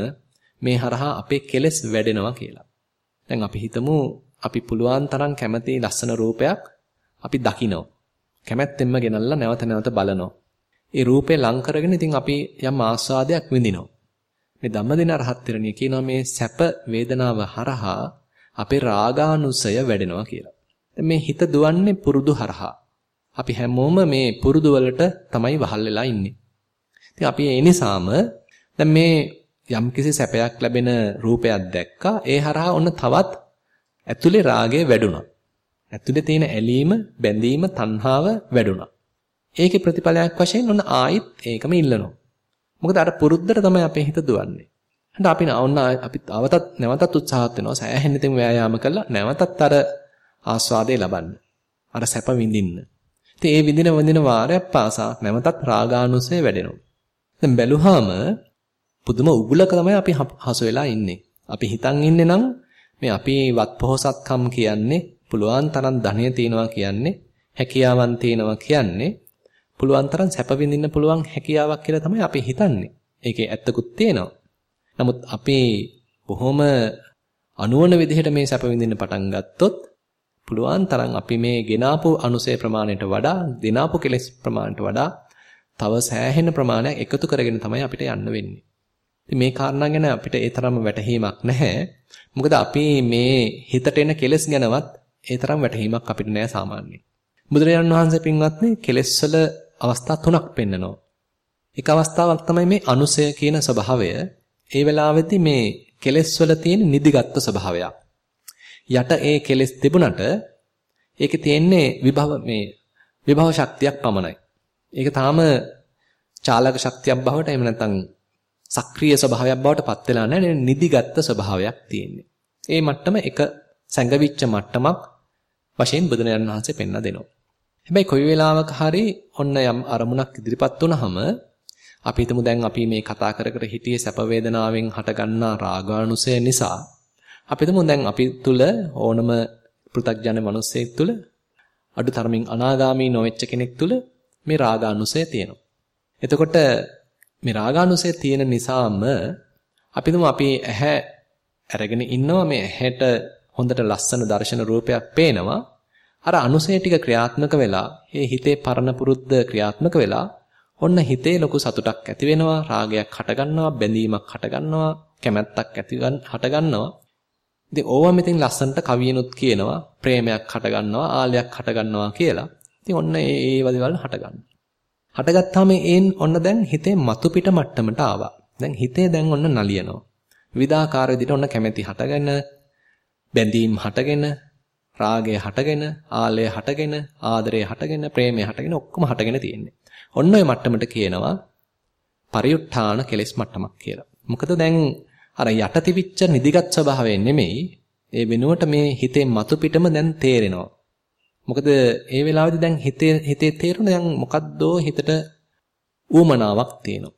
[SPEAKER 1] මේ හරහා අපේ කෙලෙස් වැඩෙනවා කියලා. දැන් අපි හිතමු අපි පුළුවන් තරම් කැමති ලස්සන රූපයක් අපි දකිනවා. කැමැත්තෙන්ම ගෙනල්ලා නැවත නැවත බලනවා. ඒ රූපේ ලං කරගෙන ඉතින් අපි යම් ආස්වාදයක් විඳිනවා. මේ ධම්මදින රහත් තෙරණිය කියනවා මේ සැප වේදනාව හරහා අපේ රාගානුසය වැඩෙනවා කියලා. මේ හිත දුවන්නේ පුරුදු හරහා. අපි හැමෝම මේ පුරුදු වලට තමයි වහල් වෙලා ඉන්නේ. ඉතින් අපි ඒ නිසාම දැන් මේ යම්කිසි සැපයක් ලැබෙන රූපයක් දැක්කා ඒ හරහා ඔන්න තවත් ඇතුලේ රාගය වැඩුණා. ඇතුලේ තියෙන ඇලීම, බැඳීම, තණ්හාව වැඩුණා. ඒකේ ප්‍රතිඵලයක් වශයෙන් ඔන්න ආයිත් ඒකම ඉල්ලනවා. මොකද අර පුරුද්දට තමයි අපේ හිත දුවන්නේ. හඳ අපි ඔන්න අපි අවතත් නැවතත් උත්සාහත් වෙනවා. සෑහෙන ඉතින් ව්‍යායාම කළා නැවතත් අර ආස්වාදේ ලබන්න. අර සැප විඳින්න. ඉතින් ඒ විඳින විඳින වාරයක් පාසා නැවතත් රාගානුසය වැඩෙනවා. දැන් බැලුවාම පුදුම උගුලක තමයි අපි හසු වෙලා ඉන්නේ. අපි හිතන් ඉන්නේ නම් මේ අපි වත්පොහසත්කම් කියන්නේ පුළුවන් තරම් ධනය තියනවා කියන්නේ හැකියාවන් තියනවා කියන්නේ පුළුවන් තරම් සැප විඳින්න පුළුවන් හැකියාවක් කියලා තමයි අපි හිතන්නේ. ඒකේ ඇත්තකුත් තියෙනවා. නමුත් අපි බොහොම අනුවන විදිහට මේ සැප විඳින්න පටන් ගත්තොත් පුළුවන් තරම් අපි මේ ගෙනාපු අනුසය ප්‍රමාණයට වඩා දිනාපු කෙලෙස් ප්‍රමාණයට වඩා තව සෑහෙන ප්‍රමාණයක් එකතු කරගෙන තමයි අපිට යන්න වෙන්නේ. ඉතින් මේ කාරණා ගැන අපිට ඒ තරම්ම වැටහීමක් නැහැ. මොකද අපි මේ හිතට එන කෙලෙස් ගැනවත් ඒ තරම් වැටහීමක් අපිට නැහැ සාමාන්‍යයෙන්. බුදුරජාණන් වහන්සේ පින්වත්නි කෙලෙස් වල අවස්ථා තුනක් පෙන්නනවා. එක අවස්ථාවක් තමයි මේ අනුසය කියන ස්වභාවය. ඒ වෙලාවේදී මේ කෙලෙස් වල තියෙන නිදිගත් ස්වභාවයක්. යට ඒ කෙලෙස් තිබුණට ඒකේ තියෙන්නේ විභව මේ විභව ශක්තියක් පමණයි. ඒක තාම චාලක ශක්තියක් බවට එහෙම නැත්නම් සක්‍රීය ස්වභාවයක් බවට පත් වෙලා නැහැ නිදිගත් ස්වභාවයක් තියෙන්නේ. ඒ මට්ටම එක සැඟවිච්ච මට්ටමක් වශයෙන් බුදුරජාණන් වහන්සේ පෙන්ලා දෙනවා. හැබැයි කොයි වෙලාවක හරි ඔන්න යම් අරමුණක් ඉදිරිපත් වුනහම අපි හිතමු දැන් අපි මේ කතා කර කර හිටියේ සැප වේදනාවෙන් හටගන්නා රාගානුසය නිසා අපි හිතමු දැන් අපි තුල ඕනම පෘථග්ජන මිනිස්සෙක් තුල අඩු තරමින් අනාගාමී නොවෙච්ච කෙනෙක් තුල මේ රාගානුසය තියෙනවා. එතකොට මේ රාගානුසය තියෙන නිසාම අපි තුමු අපි ඇහැ අරගෙන ඉන්නවා මේ ඇහැට හොඳට ලස්සන දර්ශන රූපයක් පේනවා. අර අනුසය ටික ක්‍රියාත්මක වෙලා, ඒ හිතේ පරණ පුරුද්ද ක්‍රියාත්මක වෙලා, ඔන්න හිතේ ලොකු සතුටක් ඇති වෙනවා, රාගයක් හටගන්නවා, බැඳීමක් හටගන්නවා, කැමැත්තක් ඇති හටගන්නවා. ඉතින් ඕවා මෙතෙන් ලස්සනට කවියනොත් කියනවා, ප්‍රේමයක් හටගන්නවා, ආලයක් හටගන්නවා කියලා. ඉතින් ඔන්න ඒ ඒ වදවල් හටගන්නවා. හටගත්තාම ඒන් ඔන්න දැන් හිතේ මතු පිට මට්ටමට ආවා. දැන් හිතේ දැන් ඔන්න නලියනවා. විවිධාකාර විදිහට ඔන්න කැමැති හටගෙන බැඳීම් හටගෙන රාගය හටගෙන ආලය හටගෙන ආදරය හටගෙන ප්‍රේමය හටගෙන ඔක්කොම හටගෙන තියෙන්නේ. ඔන්න ඔය මට්ටමට කියනවා පරිඋත්ථාන කෙලෙස් මට්ටමක් කියලා. මොකද දැන් අර යට තිබිච්ච නිදිගත් ස්වභාවයෙන් නෙමෙයි ඒ වෙනුවට මේ හිතේ මතු පිටම දැන් තේරෙනවා. මොකද ඒ වෙලාවේදී දැන් හිතේ හිතේ තේරුණ දැන් මොකද්දෝ හිතට ඌමනාවක් තියෙනවා.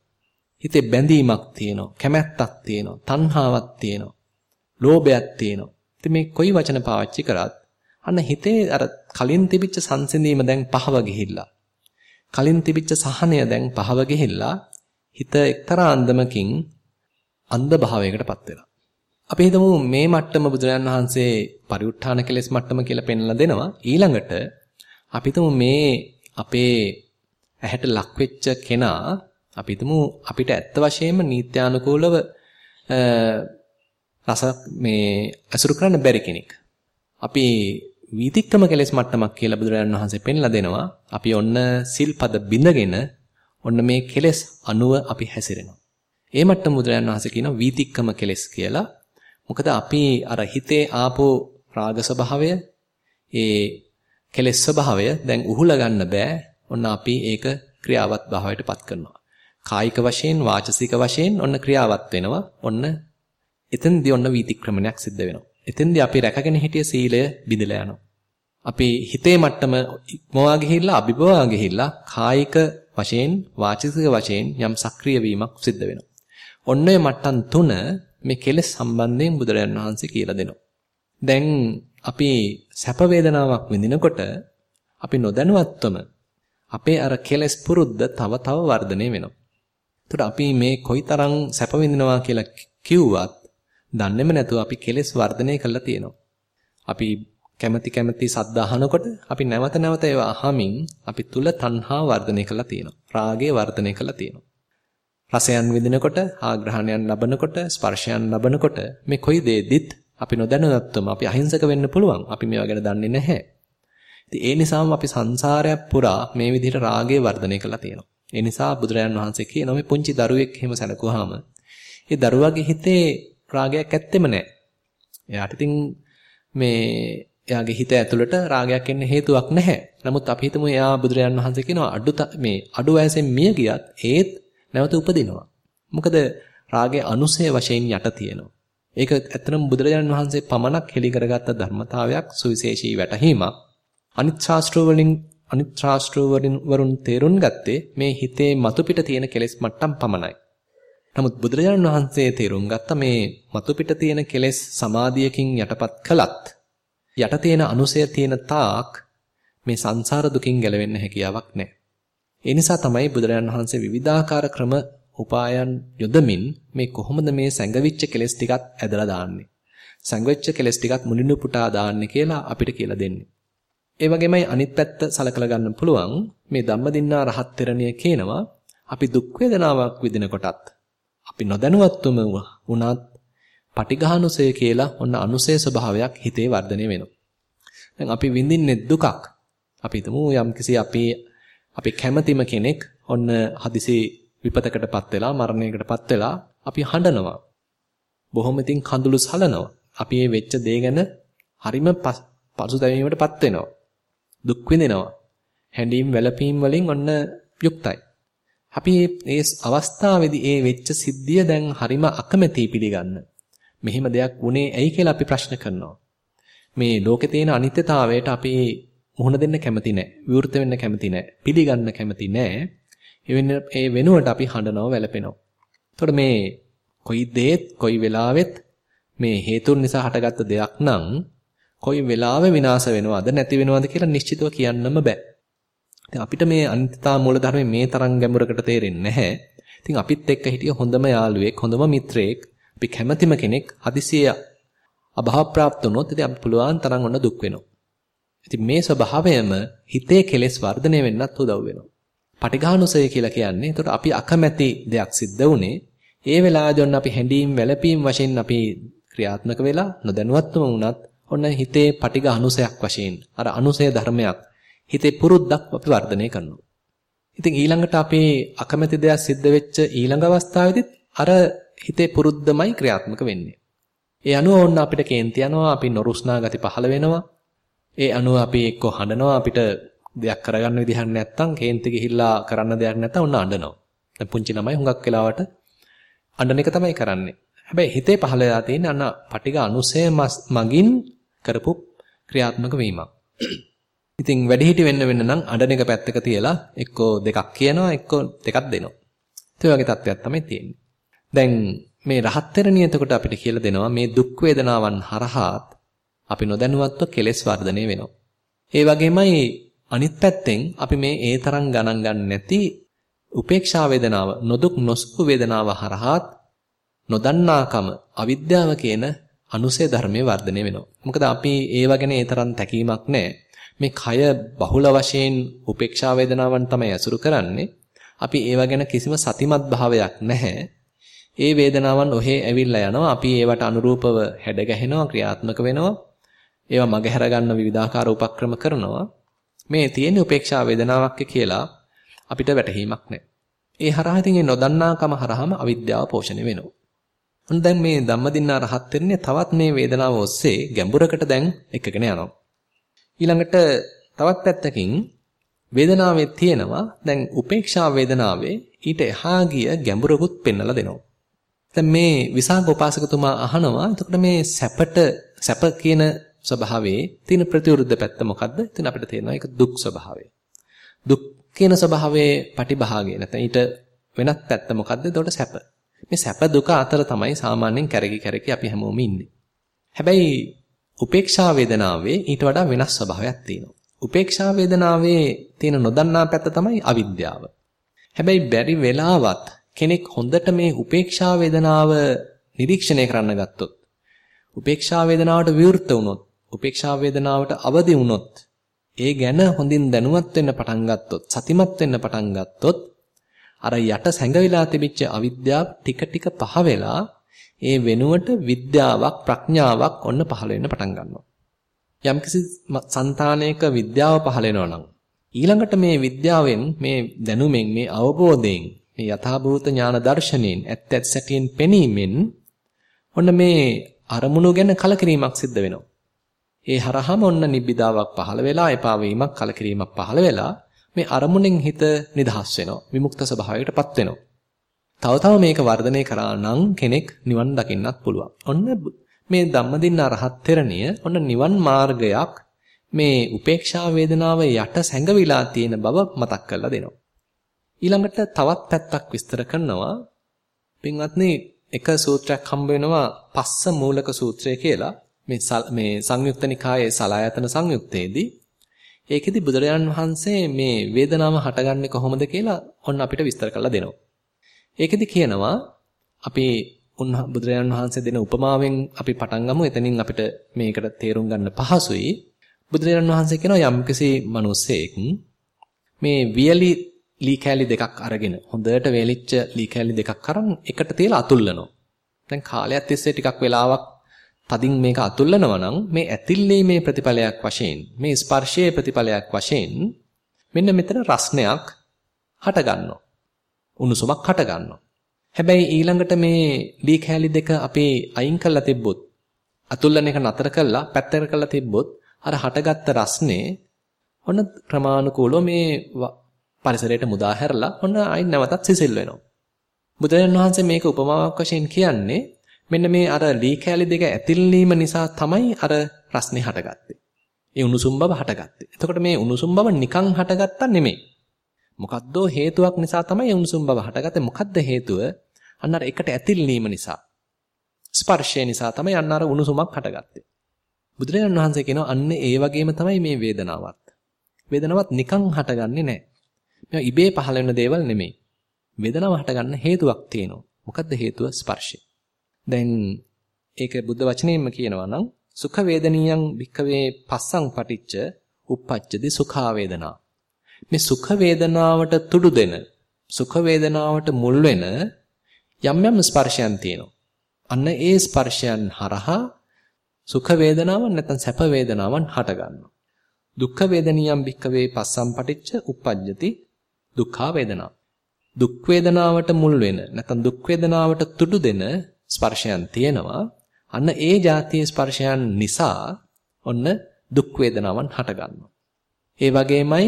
[SPEAKER 1] හිතේ බැඳීමක් තියෙනවා, කැමැත්තක් තියෙනවා, තණ්හාවක් තියෙනවා, ලෝභයක් තියෙනවා. ඉතින් මේ කොයි වචන පාවිච්චි කරත් අන්න හිතේ අර කලින් තිබිච්ච සංසිඳීම දැන් පහව ගිහිල්ලා. කලින් තිබිච්ච සහනය දැන් පහව ගිහිල්ලා හිත එක්තරා අන්දමකින් අන්ධ භාවයකටපත් වෙලා. අපි හිතමු මේ මට්ටම බුදුරජාන් වහන්සේ පරිඋත් ทาน කෙලෙස් මට්ටම කියලා පෙන්ලා දෙනවා. ඊළඟට අපි හිතමු මේ අපේ ඇහැට ලක් වෙච්ච කෙනා අපි හිතමු අපිට ඇත්ත වශයෙන්ම නීත්‍යානුකූලව රස මේ අසුරු කරන්න බැරි කෙනෙක්. අපි වීතික්කම කෙලෙස් මට්ටමක් කියලා බුදුරජාණන් වහන්සේ පෙන්ලා දෙනවා. අපි ඔන්න සිල්පද බිඳගෙන ඔන්න මේ කෙලෙස් අනුව අපි හැසිරෙනවා. ඒ මට්ටම බුදුරජාණන් වහන්සේ කියනවා වීතික්කම කෙලෙස් කියලා. මොකද අපි අර හිතේ ආපෝ රාග ස්වභාවය ඒ කෙලෙස් ස්වභාවය දැන් උහුල ගන්න බෑ. ඔන්න අපි ඒක ක්‍රියාවත් භාවයටපත් කරනවා. කායික වශයෙන් වාචසික වශයෙන් ඔන්න ක්‍රියාවත් වෙනවා. ඔන්න එතෙන්දී ඔන්න වීතික්‍රමණයක් සිද්ධ වෙනවා. එතෙන්දී අපි රැකගෙන හිටිය සීලය බිඳලා යනවා. අපි හිතේ මට්ටම ඉක්මවා ගිහිල්ලා අභිභවා ගිහිල්ලා කායික වශයෙන් වාචික වශයෙන් යම් සක්‍රිය වීමක් සිද්ධ වෙනවා. ඔන්න ඔය මට්ටම් තුන මේ කෙලෙස් සම්බන්ධයෙන් බුදුරජාණන් වහන්සේ කියලා දෙනවා. දැන් අපි සැප වේදනාවක් විඳිනකොට අපි නොදැනුවත්වම අපේ අර කෙලෙස් පුරුද්ද තව තව වර්ධනය වෙනවා. එතකොට අපි මේ කොයිතරම් සැප විඳිනවා කියලා කිව්වත් දන්නේම නැතුව අපි කෙලෙස් වර්ධනය කරලා තියෙනවා. අපි කැමැති කැමැති සද්ද අහනකොට අපි නැවත නැවත ඒවා අහමින් අපි තුල තණ්හා වර්ධනය කරලා තියෙනවා. රාගය වර්ධනය කරලා තියෙනවා. රසයන් විඳිනකොට, ආග්‍රහණයන් ලබනකොට, ස්පර්ශයන් ලබනකොට මේ කොයි දෙෙදිත් අපි නොදැනුවත්වම අපි අහිංසක වෙන්න පුළුවන්. අපි මේවා ගැන දන්නේ නැහැ. ඉතින් ඒ නිසාම අපි සංසාරයක් පුරා මේ විදිහට රාගය වර්ධනය කරලා තියෙනවා. ඒ නිසා බුදුරජාන් වහන්සේ කියනවා මේ පුංචි දරුවෙක් එහෙම සැලකුවාම ඒ දරුවාගේ හිතේ රාගයක් ඇත්තෙම නැහැ. එයාට ඉතින් මේ එයාගේ හිත ඇතුළට රාගයක් එන්න හේතුවක් නැහැ. නමුත් අපි හිතමු එයා බුදුරජාන් වහන්සේ කියනවා අඩු මේ අඩු වයසෙන් මිය ගියත් ඒත් නැවත උපදිනවා. මොකද රාගයේ අනුසය වශයෙන් යට තියෙනවා. ඒක ඇත්තටම බුදුරජාණන් වහන්සේ පමණක් හෙළි කරගත්ත ධර්මතාවයක් සුවිශේෂී වැටහීමක්. අනිත් ශාස්ත්‍ර වලින් අනිත් ශාස්ත්‍ර වරුන් තේරුම් ගත්තේ මේ හිතේ මතු පිට තියෙන කෙලෙස් මට්ටම් පමණයි. නමුත් බුදුරජාණන් වහන්සේ තේරුම් ගත්ත මේ මතු පිට තියෙන කෙලෙස් සමාධියකින් යටපත් කළත් යට තියෙන අනුසය තියෙන තාක් මේ සංසාර දුකින් ගැලවෙන්න හැකියාවක් නැහැ. ඒ නිසා තමයි බුදුරජාණන් වහන්සේ විවිධාකාර ක්‍රම උපායන් යොදමින් මේ කොහොමද මේ සැඟවිච්ච කෙලෙස් ටිකත් ඇදලා දාන්නේ. සැඟවිච්ච කෙලෙස් ටිකත් මුලින්ම පුටා දාන්නේ කියලා අපිට කියලා දෙන්නේ. ඒ වගේමයි අනිත් පැත්ත සලකලා ගන්න පුළුවන් මේ ධම්මදින්නා රහත් තෙරණිය කියනවා අපි දුක් වේදනාවක් විඳින කොටත් අපි නොදැනුවත්වම වුණත් පටිඝානුසය කියලා ඔන්න අනුසය ස්වභාවයක් හිතේ වර්ධනය වෙනවා. දැන් අපි විඳින්නේ දුකක්. අපි හිතමු යම්කිසි අපි අපි කැමැතිම කෙනෙක් ඔන්න හදිසි විපතකටපත් වෙලා මරණයකටපත් වෙලා අපි හඬනවා. බොහොම ඉතින් කඳුළු සලනවා. අපි මේ වෙච්ච දේ ගැන හරිම පසුතැවීමකටපත් වෙනවා. දුක් විඳිනවා. හැඬීම් වැළපීම් වලින් ඔන්න යුක්තයි. අපි මේ අවස්ථාවේදී මේ වෙච්ච සිද්ධිය දැන් හරිම අකමැති පිළිගන්න. මෙහෙම දෙයක් වුණේ ඇයි කියලා අපි ප්‍රශ්න කරනවා. මේ ලෝකේ තියෙන අනිත්‍යතාවයට අපි මුහුණ දෙන්න කැමති නැහැ. විවෘත වෙන්න කැමති නැහැ. පිළිගන්න කැමති නැහැ. ඒ වෙනුවට අපි හඬනවා වැළපෙනවා. එතකොට මේ කොයි දේත් කොයි වෙලාවෙත් මේ හේතුන් නිසා හටගත්ත දෙයක් නම් කොයි වෙලාවෙ විනාශ වෙනවද නැති වෙනවද කියලා නිශ්චිතව කියන්නම බෑ. ඉතින් අපිට මේ අනිත්‍යතා මූලධර්මයේ මේ තරම් ගැඹුරකට තේරෙන්නේ නැහැ. ඉතින් අපිත් එක්ක හිටිය හොඳම යාළුවෙක්, හොඳම මිත්‍රයෙක්, අපි කැමැතිම කෙනෙක් හදිසිය අභාව પ્રાપ્ત වුණොත් ඉතින් අපි පුළුවන් තරම් ඔන්න දුක් වෙනවා. ඉතින් මේ ස්වභාවයම හිතේ කෙලෙස් වර්ධනය වෙන්නත් උදව් වෙනවා. පටිඝානුසය කියලා කියන්නේ එතකොට අපි අකමැති දෙයක් සිද්ධ වුණේ ඒ වෙලාවදී ඔන්න අපි හැඬීම් වැළපීම් වශයෙන් අපි ක්‍රියාත්මක වෙලා නොදැනුවත්වම වුණත් ඔන්න හිතේ පටිඝ අනුසයක් වශයෙන් අර අනුසය ධර්මයක් හිතේ පුරුද්දක් අපි වර්ධනය කරනවා. ඉතින් ඊළඟට අපේ අකමැති දෙයක් සිද්ධ වෙච්ච ඊළඟ අවස්ථාවේදීත් අර හිතේ පුරුද්දමයි ක්‍රියාත්මක වෙන්නේ. ඒ අනුව ඔන්න අපිට කේන්ති යනවා, අපි නොරුස්නා ගති පහළ වෙනවා. ඒ අනුව අපි එක්ක හඬනවා අපිට දෙයක් කරගන්න විදිහක් නැත්තම් කේන්ති ගිහිල්ලා කරන්න දෙයක් නැත්තම් ඔන්න අඬනවා. දැන් පුංචි ළමයි හුඟක් වෙලාවට අඬන එක තමයි කරන්නේ. හැබැයි හිතේ පහළ වෙලා තියෙන අන පටිඝ අනුසය මගින් කරපු ක්‍රියාත්මක වීමක්. ඉතින් වැඩිහිටි වෙන්න වෙන්න නම් අඬන එක පැත්තක තියලා එක්කෝ දෙකක් කියනවා එක්කෝ දෙකක් දෙනවා. ඒ වගේ තත්ත්වයක් තමයි තියෙන්නේ. දැන් මේ රහත් තරණිය එතකොට අපිට කියලා දෙනවා මේ දුක් වේදනාවන් හරහාත් අපි නොදැනුවත්ව කෙලෙස් වර්ධනය වෙනවා. ඒ වගේමයි අනිත් පැත්තෙන් අපි මේ ඒ තරම් ගණන් ගන්න නැති උපේක්ෂා වේදනාව නොදුක් නොසුඛ වේදනාව හරහාත් නොදන්නාකම අවිද්‍යාව කියන අනුසය ධර්මයේ වර්ධනය වෙනවා. මොකද අපි ඒව ගැන ඒ තරම් තැකීමක් නැහැ. මේ කය බහුල වශයෙන් උපේක්ෂා වේදනාවන් තමයි අසුරු කරන්නේ. අපි ඒව ගැන කිසිම සතිමත් භාවයක් නැහැ. ඒ වේදනාවන් ඔහේ ඇවිල්ලා යනවා. අපි ඒවට අනුරූපව හැඩ ගැහෙනවා, ක්‍රියාත්මක වෙනවා. ඒවා මගහැර ගන්න විවිධාකාර උපක්‍රම කරනවා. මේ තියෙන උපේක්ෂා වේදනාවක් කියලා අපිට වැටහීමක් නැහැ. ඒ හරහා ඉතින් ඒ නොදන්නාකම හරහාම අවිද්‍යාව පෝෂණය වෙනවා. අන්න දැන් මේ ධම්මදින්නා රහත් වෙන්නේ තවත් මේ වේදනාව ඔස්සේ ගැඹුරකට දැන් එකගෙන යනවා. ඊළඟට තවත් පැත්තකින් වේදනාවේ තියෙනවා දැන් උපේක්ෂා වේදනාවේ ඊට එහා ගිය ගැඹුරකුත් පෙන්වලා දෙනවා. දැන් මේ විසාක උපාසකතුමා අහනවා එතකොට මේ සැපට සැප කියන ස්වභාවයේ තියෙන ප්‍රතිවිරුද්ධ පැත්ත මොකද්ද? ඉතින් අපිට තේරෙනවා ඒක දුක් ස්වභාවය. දුක් කියන ස්වභාවයේ පටිභාගය නැත්නම් ඊට වෙනත් පැත්ත මොකද්ද? එතකොට සැප. මේ සැප දුක අතර තමයි සාමාන්‍යයෙන් කැරකි කැරකි අපි හැමෝම ඉන්නේ. හැබැයි උපේක්ෂා වේදනාවේ ඊට වඩා වෙනස් ස්වභාවයක් තියෙනවා. උපේක්ෂා වේදනාවේ තියෙන නොදන්නා පැත්ත තමයි අවිද්‍යාව. හැබැයි බැරි වෙලාවත් කෙනෙක් හොඳට මේ උපේක්ෂා වේදනාව නිරීක්ෂණය කරන්න ගත්තොත් උපේක්ෂා වේදනාවට විවෘත වුණොත් උපේක්ෂා වේදනාවට අවදි වුණොත් ඒ ගැන හොඳින් දැනුවත් වෙන්න පටන් ගත්තොත් සතිමත් වෙන්න පටන් ගත්තොත් අර යට සැඟවිලා තිබිච්ච අවිද්‍යාව ටික ටික පහ වෙලා ඒ වෙනුවට විද්‍යාවක් ප්‍රඥාවක් ඔන්න පහළ වෙන්න පටන් ගන්නවා. යම්කිසි సంతානයක විද්‍යාව පහළ වෙනවා නම් ඊළඟට මේ විද්‍යාවෙන් මේ දැනුමෙන් මේ අවබෝධයෙන් මේ යථාභූත ඥාන දර්ශනයෙන් ඇත්ත ඇත් සැටියෙන් පෙනීමෙන් ඔන්න මේ අරමුණු ගැන කලකිරීමක් සිද්ධ වෙනවා. ඒ හරහාම ඔන්න නිබ්බිදාවක් පහළ වෙලා එපා වීමක් කලකිරීමක් පහළ වෙලා මේ අරමුණෙන් හිත නිදහස් වෙනවා. විමුක්ත ස්වභාවයකටපත් වෙනවා. තව තව මේක වර්ධනය කරා නම් කෙනෙක් නිවන් දකින්නත් පුළුවන්. ඔන්න මේ ධම්මදින්න අරහත් තෙරණිය ඔන්න නිවන් මාර්ගයක් මේ උපේක්ෂා වේදනාව යට සැඟවිලා තියෙන බව මතක් කරලා දෙනවා. ඊළඟට තවත් පැත්තක් විස්තර කරනවා. පින්වත්නි එක සූත්‍රයක් හම්බ වෙනවා පස්ස මූලක සූත්‍රය කියලා. මේ මේ සංයුක්ත නිකායේ සලායතන සංයුත්තේදී ඒකෙදි බුදුරජාන් වහන්සේ මේ වේදනාව හටගන්නේ කොහොමද කියලා ඔන්න අපිට විස්තර කරලා දෙනවා. ඒකෙදි කියනවා අපි උන් බුදුරජාන් වහන්සේ දෙන උපමාවෙන් අපි පටන් ගමු. එතනින් අපිට මේකට තේරුම් ගන්න පහසුයි. බුදුරජාන් වහන්සේ කියනවා යම්කිසි මිනිසෙක් මේ වියලි ලී කෑලි දෙකක් අරගෙන හොඳට වේලිච්ච ලී කෑලි දෙකක් අරන් එකට තියලා අතුල්ලනවා. දැන් කාලයක් තිස්සේ ටිකක් වෙලාවක් තදින් මේක අතුල්ලනවා නම් මේ ඇතිල්ලීමේ ප්‍රතිඵලයක් වශයෙන් මේ ස්පර්ශයේ ප්‍රතිඵලයක් වශයෙන් මෙන්න මෙතන රස්නයක් හට ගන්නවා. උණුසුමක් හට ගන්නවා. හැබැයි ඊළඟට මේ ලී කෑලි දෙක අපි අයින් කරලා තිබ්බොත් අතුල්ලන එක නතර කළා පැත්තකට කරලා තිබ්බොත් අර හටගත්ත රස්නේ ඔන්න ක්‍රමානුකූලව මේ පරිසරයට මුදා හැරලා ඔන්න ආයි නැවතත් සිසිල් වෙනවා. බුදුරජාණන් වහන්සේ මේක උපමාවක් වශයෙන් කියන්නේ මෙන්න මේ අර ලී කෑලි දෙක ඇතිල්ලීම නිසා තමයි අර රස්නේ හටගත්තේ. ඒ උණුසුම් බව හටගත්තේ. එතකොට මේ උණුසුම් බව නිකන් හටගත්තා නෙමෙයි. මොකද්දෝ හේතුවක් නිසා තමයි උණුසුම් බව හටගත්තේ. මොකද්ද හේතුව? අන්න අර එකට ඇතිල්ලීම නිසා. ස්පර්ශය නිසා තමයි අන්න අර උණුසුමක් හටගත්තේ. බුදුරජාණන් වහන්සේ කියනවා අන්න ඒ වගේම තමයි මේ වේදනාවත්. වේදනාවත් නිකන් හටගන්නේ නැහැ. මේවා ඉබේ පහළ වෙන දේවල් නෙමෙයි. වේදනාව හටගන්න හේතුවක් තියෙනවා. මොකද්ද හේතුව? ස්පර්ශය. දැන් ඒක බුද්ධ වචනයෙන්ම කියනවා නම් සුඛ වේදනියං භික්ඛවේ පස්සං පටිච්ච uppajjati සුඛා වේදනා. මේ සුඛ වේදනාවට තුඩු දෙන සුඛ වේදනාවට මුල් වෙන යම් යම් ස්පර්ශයන් තියෙනවා. අන්න ඒ ස්පර්ශයන් හරහා සුඛ වේදනාවන් නැත්නම් සැප වේදනාවන් හට ගන්නවා. දුක්ඛ වේදනියම් භික්කවේ පස්සම් පටිච්ච uppajjati දුක්ඛා වේදනා. දුක් වේදනාවට මුල් වෙන නැත්නම් දුක් වේදනාවට තුඩු දෙන ස්පර්ශයන් තියෙනවා. අන්න ඒ જાතිය ස්පර්ශයන් නිසා ඔන්න දුක් වේදනාවන් හට ගන්නවා. ඒ වගේමයි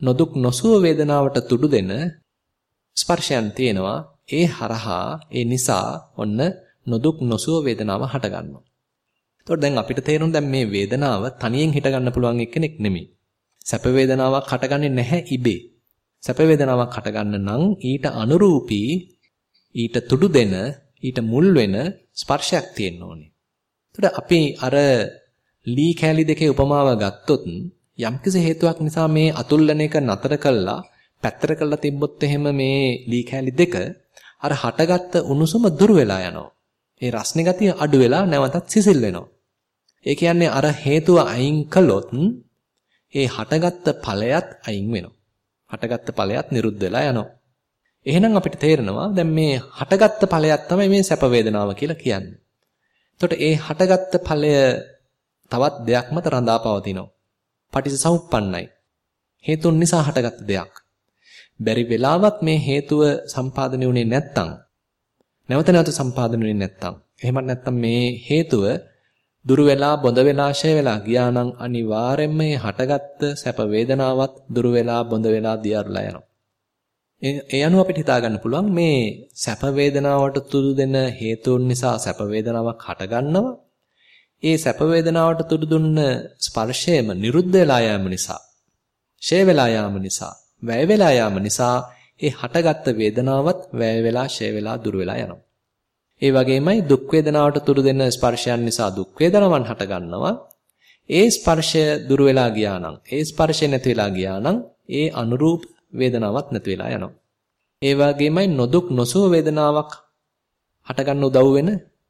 [SPEAKER 1] නොදුක් නොසුව වේදනාවට තුඩු දෙන ස්පර්ශයන් තියෙනවා. ඒ හරහා ඒ නිසා ඔන්න නොදුක් නොසුව වේදනාව හට ගන්නවා. එතකොට දැන් අපිට තේරුම් දැන් මේ වේදනාව තනියෙන් හිට ගන්න පුළුවන් එක්කෙනෙක් නෙමෙයි. සැප වේදනාවක් හටගන්නේ නැහැ ඉබේ. සැප වේදනාවක් හටගන්න නම් ඊට අනුරූපී ඊට තුඩු දෙන ඊට මුල් වෙන ස්පර්ශයක් තියෙන්න ඕනේ. එතකොට අපි අර ලී කෑලි දෙකේ උපමාව ගත්තොත් යම්කිසි හේතුවක් නිසා මේ අතුල්ලන එක නතර කළා පැත්තට කළා තිබ්බොත් එහෙම මේ ලී කෑලි දෙක අර හටගත්ත උණුසුම දුර වෙලා යනවා. ඒ රස්නේ ගතිය අඩු වෙලා නැවතත් සිසිල් වෙනවා. ඒ කියන්නේ අර හේතුව අයින් කළොත් ඒ හටගත්ත ඵලයත් අයින් වෙනවා. හටගත්ත ඵලයත් නිරුද්ධ වෙලා යනවා. එහෙනම් අපිට තේරෙනවා දැන් මේ හටගත්ත ඵලයක් තමයි මේ සැප වේදනාව කියලා කියන්නේ. එතකොට ඒ හටගත්ත ඵලය තවත් දෙයක් මත රඳා පවතිනවා. පටිච්චසමුප්පන්නයි. හේතුන් නිසා හටගත්ත දෙයක්. බැරි වෙලාවත් මේ හේතුව සම්පාදනය වුණේ නැත්තම් නැවත නැවත සම්පාදනය වෙන්නේ නැත්තම් එහෙම නැත්තම් මේ හේතුව දුරු වෙලා බොඳ වෙලා ෂය වෙලා ගියා නම් අනිවාර්යයෙන්ම මේ හටගත්ත සැප වේදනාවත් දුරු වෙලා බොඳ වෙලා දියarලා යනවා. ඒ අනුව අපිට හිතා ගන්න පුළුවන් මේ සැප වේදනාවට තුඩු දෙන හේතුන් නිසා සැප වේදනාවක් හටගන්නවා. ඒ සැප වේදනාවට තුඩු දුන්න ස්පර්ශයම නිරුද්ධ වෙලා යාම නිසා, ෂය වෙලා යාම නිසා, වැය වෙලා යාම නිසා ඒ හටගත්ත වේදනාවත් වැය වෙලා ෂය වෙලා දුර වෙලා යනවා. ඒ වගේමයි දුක් වේදනාවට තුරු දෙන ස්පර්ශයන් නිසා දුක් වේදනාවන් හට ගන්නවා. ඒ ස්පර්ශය දුර වෙලා ගියා නම්, ඒ ස්පර්ශය නැති වෙලා ගියා නම්, ඒ අනුරූප වේදනාවක් නැති වෙලා යනවා. ඒ වගේමයි නොදුක් නොසුව වේදනාවක් හට ගන්න උදව් වෙන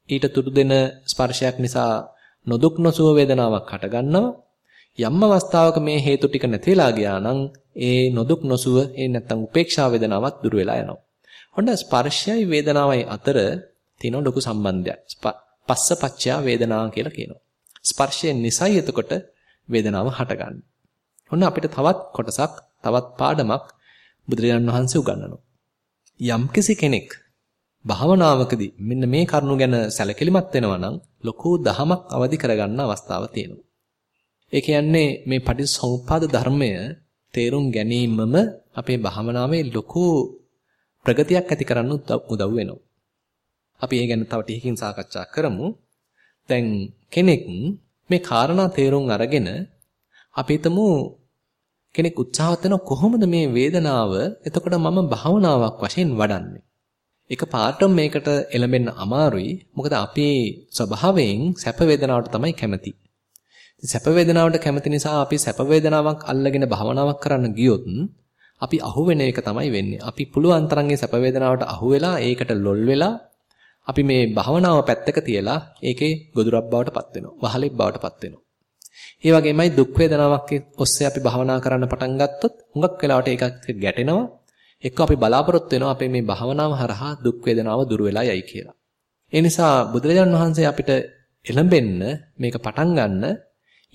[SPEAKER 1] ඊට තුරු දෙන ස්පර්ශයක් නිසා නොදුක් නොසුව වේදනාවක් හට ගන්නවා. යම් අවස්ථාවක මේ හේතු ටික නැති වෙලා ගියා නම් ඒ නොදුක් නොසුව ඒ නැත්තම් උපේක්ෂා වේදනාවක් දුර වෙලා යනවා. හොඳ ස්පර්ශයයි වේදනාවයි අතර තියෙන ලොකු සම්බන්ධයක්. පස්ස පච්චයා වේදනා කියලා කියනවා. ස්පර්ශයෙන් නිසයි එතකොට වේදනාව හටගන්නේ. ඔන්න අපිට තවත් කොටසක් තවත් පාඩමක් බුදුරජාණන් වහන්සේ උගන්වනවා. යම්කිසි කෙනෙක් භාවනාවකදී මෙන්න මේ කරුණු ගැන සැලකිලිමත් වෙනවා නම් ලොකු දහමක් අවදි කරගන්න අවස්ථාව තියෙනවා. ඒ කියන්නේ මේ පටිච්චසමුප්පාද ධර්මය තේරුම් ගැනීමම අපේ භාවනාවේ ලොකු ප්‍රගතියක් ඇති කරන්න උදව් වෙනවා. අපි ඒ ගැන තව ටිකකින් සාකච්ඡා කරමු. දැන් කෙනෙක් මේ කාරණා තේරුම් අරගෙන අපි හිතමු කෙනෙක් උත්සාහවත් වෙන කොහොමද මේ වේදනාව එතකොට මම භාවනාවක් වශයෙන් වඩන්නේ. එක පාටම මේකට එළඹෙන්න අමාරුයි. මොකද අපේ ස්වභාවයෙන් සැප වේදනාවට තමයි කැමති. සැප වේදනාවට කැමති නිසා අපි සැප වේදනාවක් අල්ලගෙන භාවනාවක් කරන්න ගියොත් අපි අහු වෙන එක තමයි වෙන්නේ. අපි පුළුවන් තරම්ගේ සැප වේදනාවට අහු වෙලා ඒකට ලොල් වෙලා අපි මේ භාවනාව පැත්තක තියලා ඒකේ ගොදුරක් බවට පත් වෙනවා. වහලෙක් බවට පත් වෙනවා. ඒ වගේමයි දුක් වේදනාවක් ඔස්සේ අපි භාවනා කරන්න පටන් ගත්තොත් හුඟක් වෙලාවට ඒකත් ගැටෙනවා. එක්ක අපි බලාපොරොත්තු වෙනවා අපේ මේ භාවනාව හරහා දුක් වේදනාව දුර වෙලා යයි කියලා. ඒ නිසා බුදුරජාණන් වහන්සේ අපිට එළඹෙන්න මේක පටන් ගන්න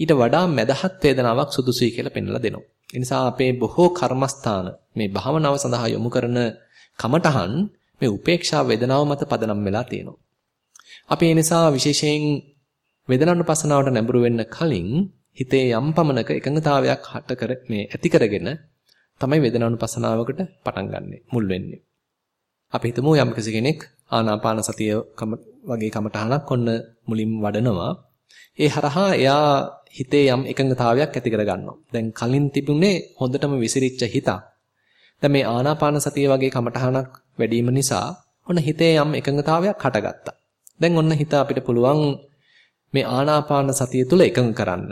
[SPEAKER 1] ඊට වඩා මැදහත් වේදනාවක් සුදුසුයි කියලා පෙන්වලා දෙනවා. ඒ නිසා අපේ බොහෝ කර්මස්ථාන මේ භාවනාව සඳහා යොමු කරන කමඨහන් මේ උපේක්ෂා වේදනාව මත පදනම් වෙලා තියෙනවා. අපි ඒ නිසා විශේෂයෙන් වේදනානුපසනාවට නැඹුරු වෙන්න කලින් හිතේ යම් පමණක එකඟතාවයක් හට කර මේ ඇති කරගෙන තමයි වේදනානුපසනාවකට පටන් ගන්නෙ මුල් වෙන්නේ. අපි හිතමු යම් කෙනෙක් ආනාපාන සතිය වගේ කමටහනක් ඔන්න මුලින් වඩනවා. ඒ හරහා එයා හිතේ යම් එකඟතාවයක් ඇති කර ගන්නවා. දැන් කලින් තිබුණේ හොඳටම විසිරිච්ච හිතක්. දැන් මේ ආනාපාන සතිය වගේ කමටහනක් වැඩිම නිසා ඔන්න හිතේ යම් එකඟතාවයක් හටගත්තා. දැන් ඔන්න හිත අපිට පුළුවන් මේ ආනාපාන සතිය තුල එකඟ කරන්න.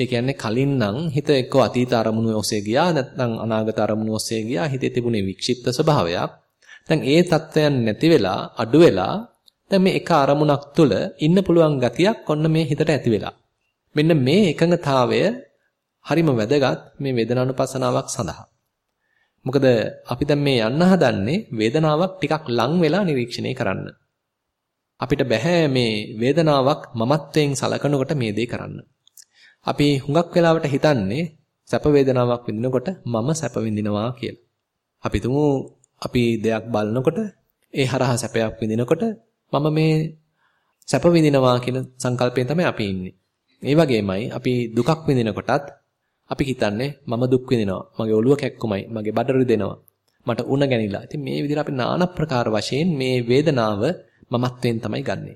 [SPEAKER 1] ඒ කියන්නේ කලින් නම් හිත එක්ක අතීත අරමුණු ඔස්සේ ගියා නැත්නම් අනාගත අරමුණු ඔස්සේ ගියා හිතේ තිබුණේ වික්ෂිප්ත ස්වභාවයක්. දැන් ඒ தත්වයන් නැති වෙලා අඩු වෙලා දැන් මේ එක අරමුණක් තුල ඉන්න පුළුවන් ගතියක් ඔන්න මේ හිතට ඇති වෙලා. මෙන්න මේ එකඟතාවය හරිම වැදගත් මේ වේදනානුපසනාවක් සඳහා. මොකද අපි දැන් මේ යන්න හදන්නේ වේදනාවක් ටිකක් ලං වෙලා නිරීක්ෂණය කරන්න. අපිට බෑ මේ වේදනාවක් මමත්වයෙන් සලකනකොට මේ දේ කරන්න. අපි හුඟක් වෙලාවට හිතන්නේ සැප වේදනාවක් විඳිනකොට මම සැප විඳිනවා කියලා. අපි තුමු අපි දෙයක් බලනකොට ඒ හරහා සැපයක් විඳිනකොට මම මේ සැප විඳිනවා කියන සංකල්පයෙන් තමයි අපි ඉන්නේ. ඒ වගේමයි අපි දුකක් විඳිනකොටත් අපි හිතන්නේ මම දුක් විඳිනවා. මගේ ඔළුව කැක්කුමයි, මගේ බඩ රිදෙනවා. මට උණ ගැනිලා. ඉතින් මේ විදිහට අපි নানা ප්‍රකාර වශයෙන් මේ වේදනාව මමත්වෙන් තමයි ගන්නෙ.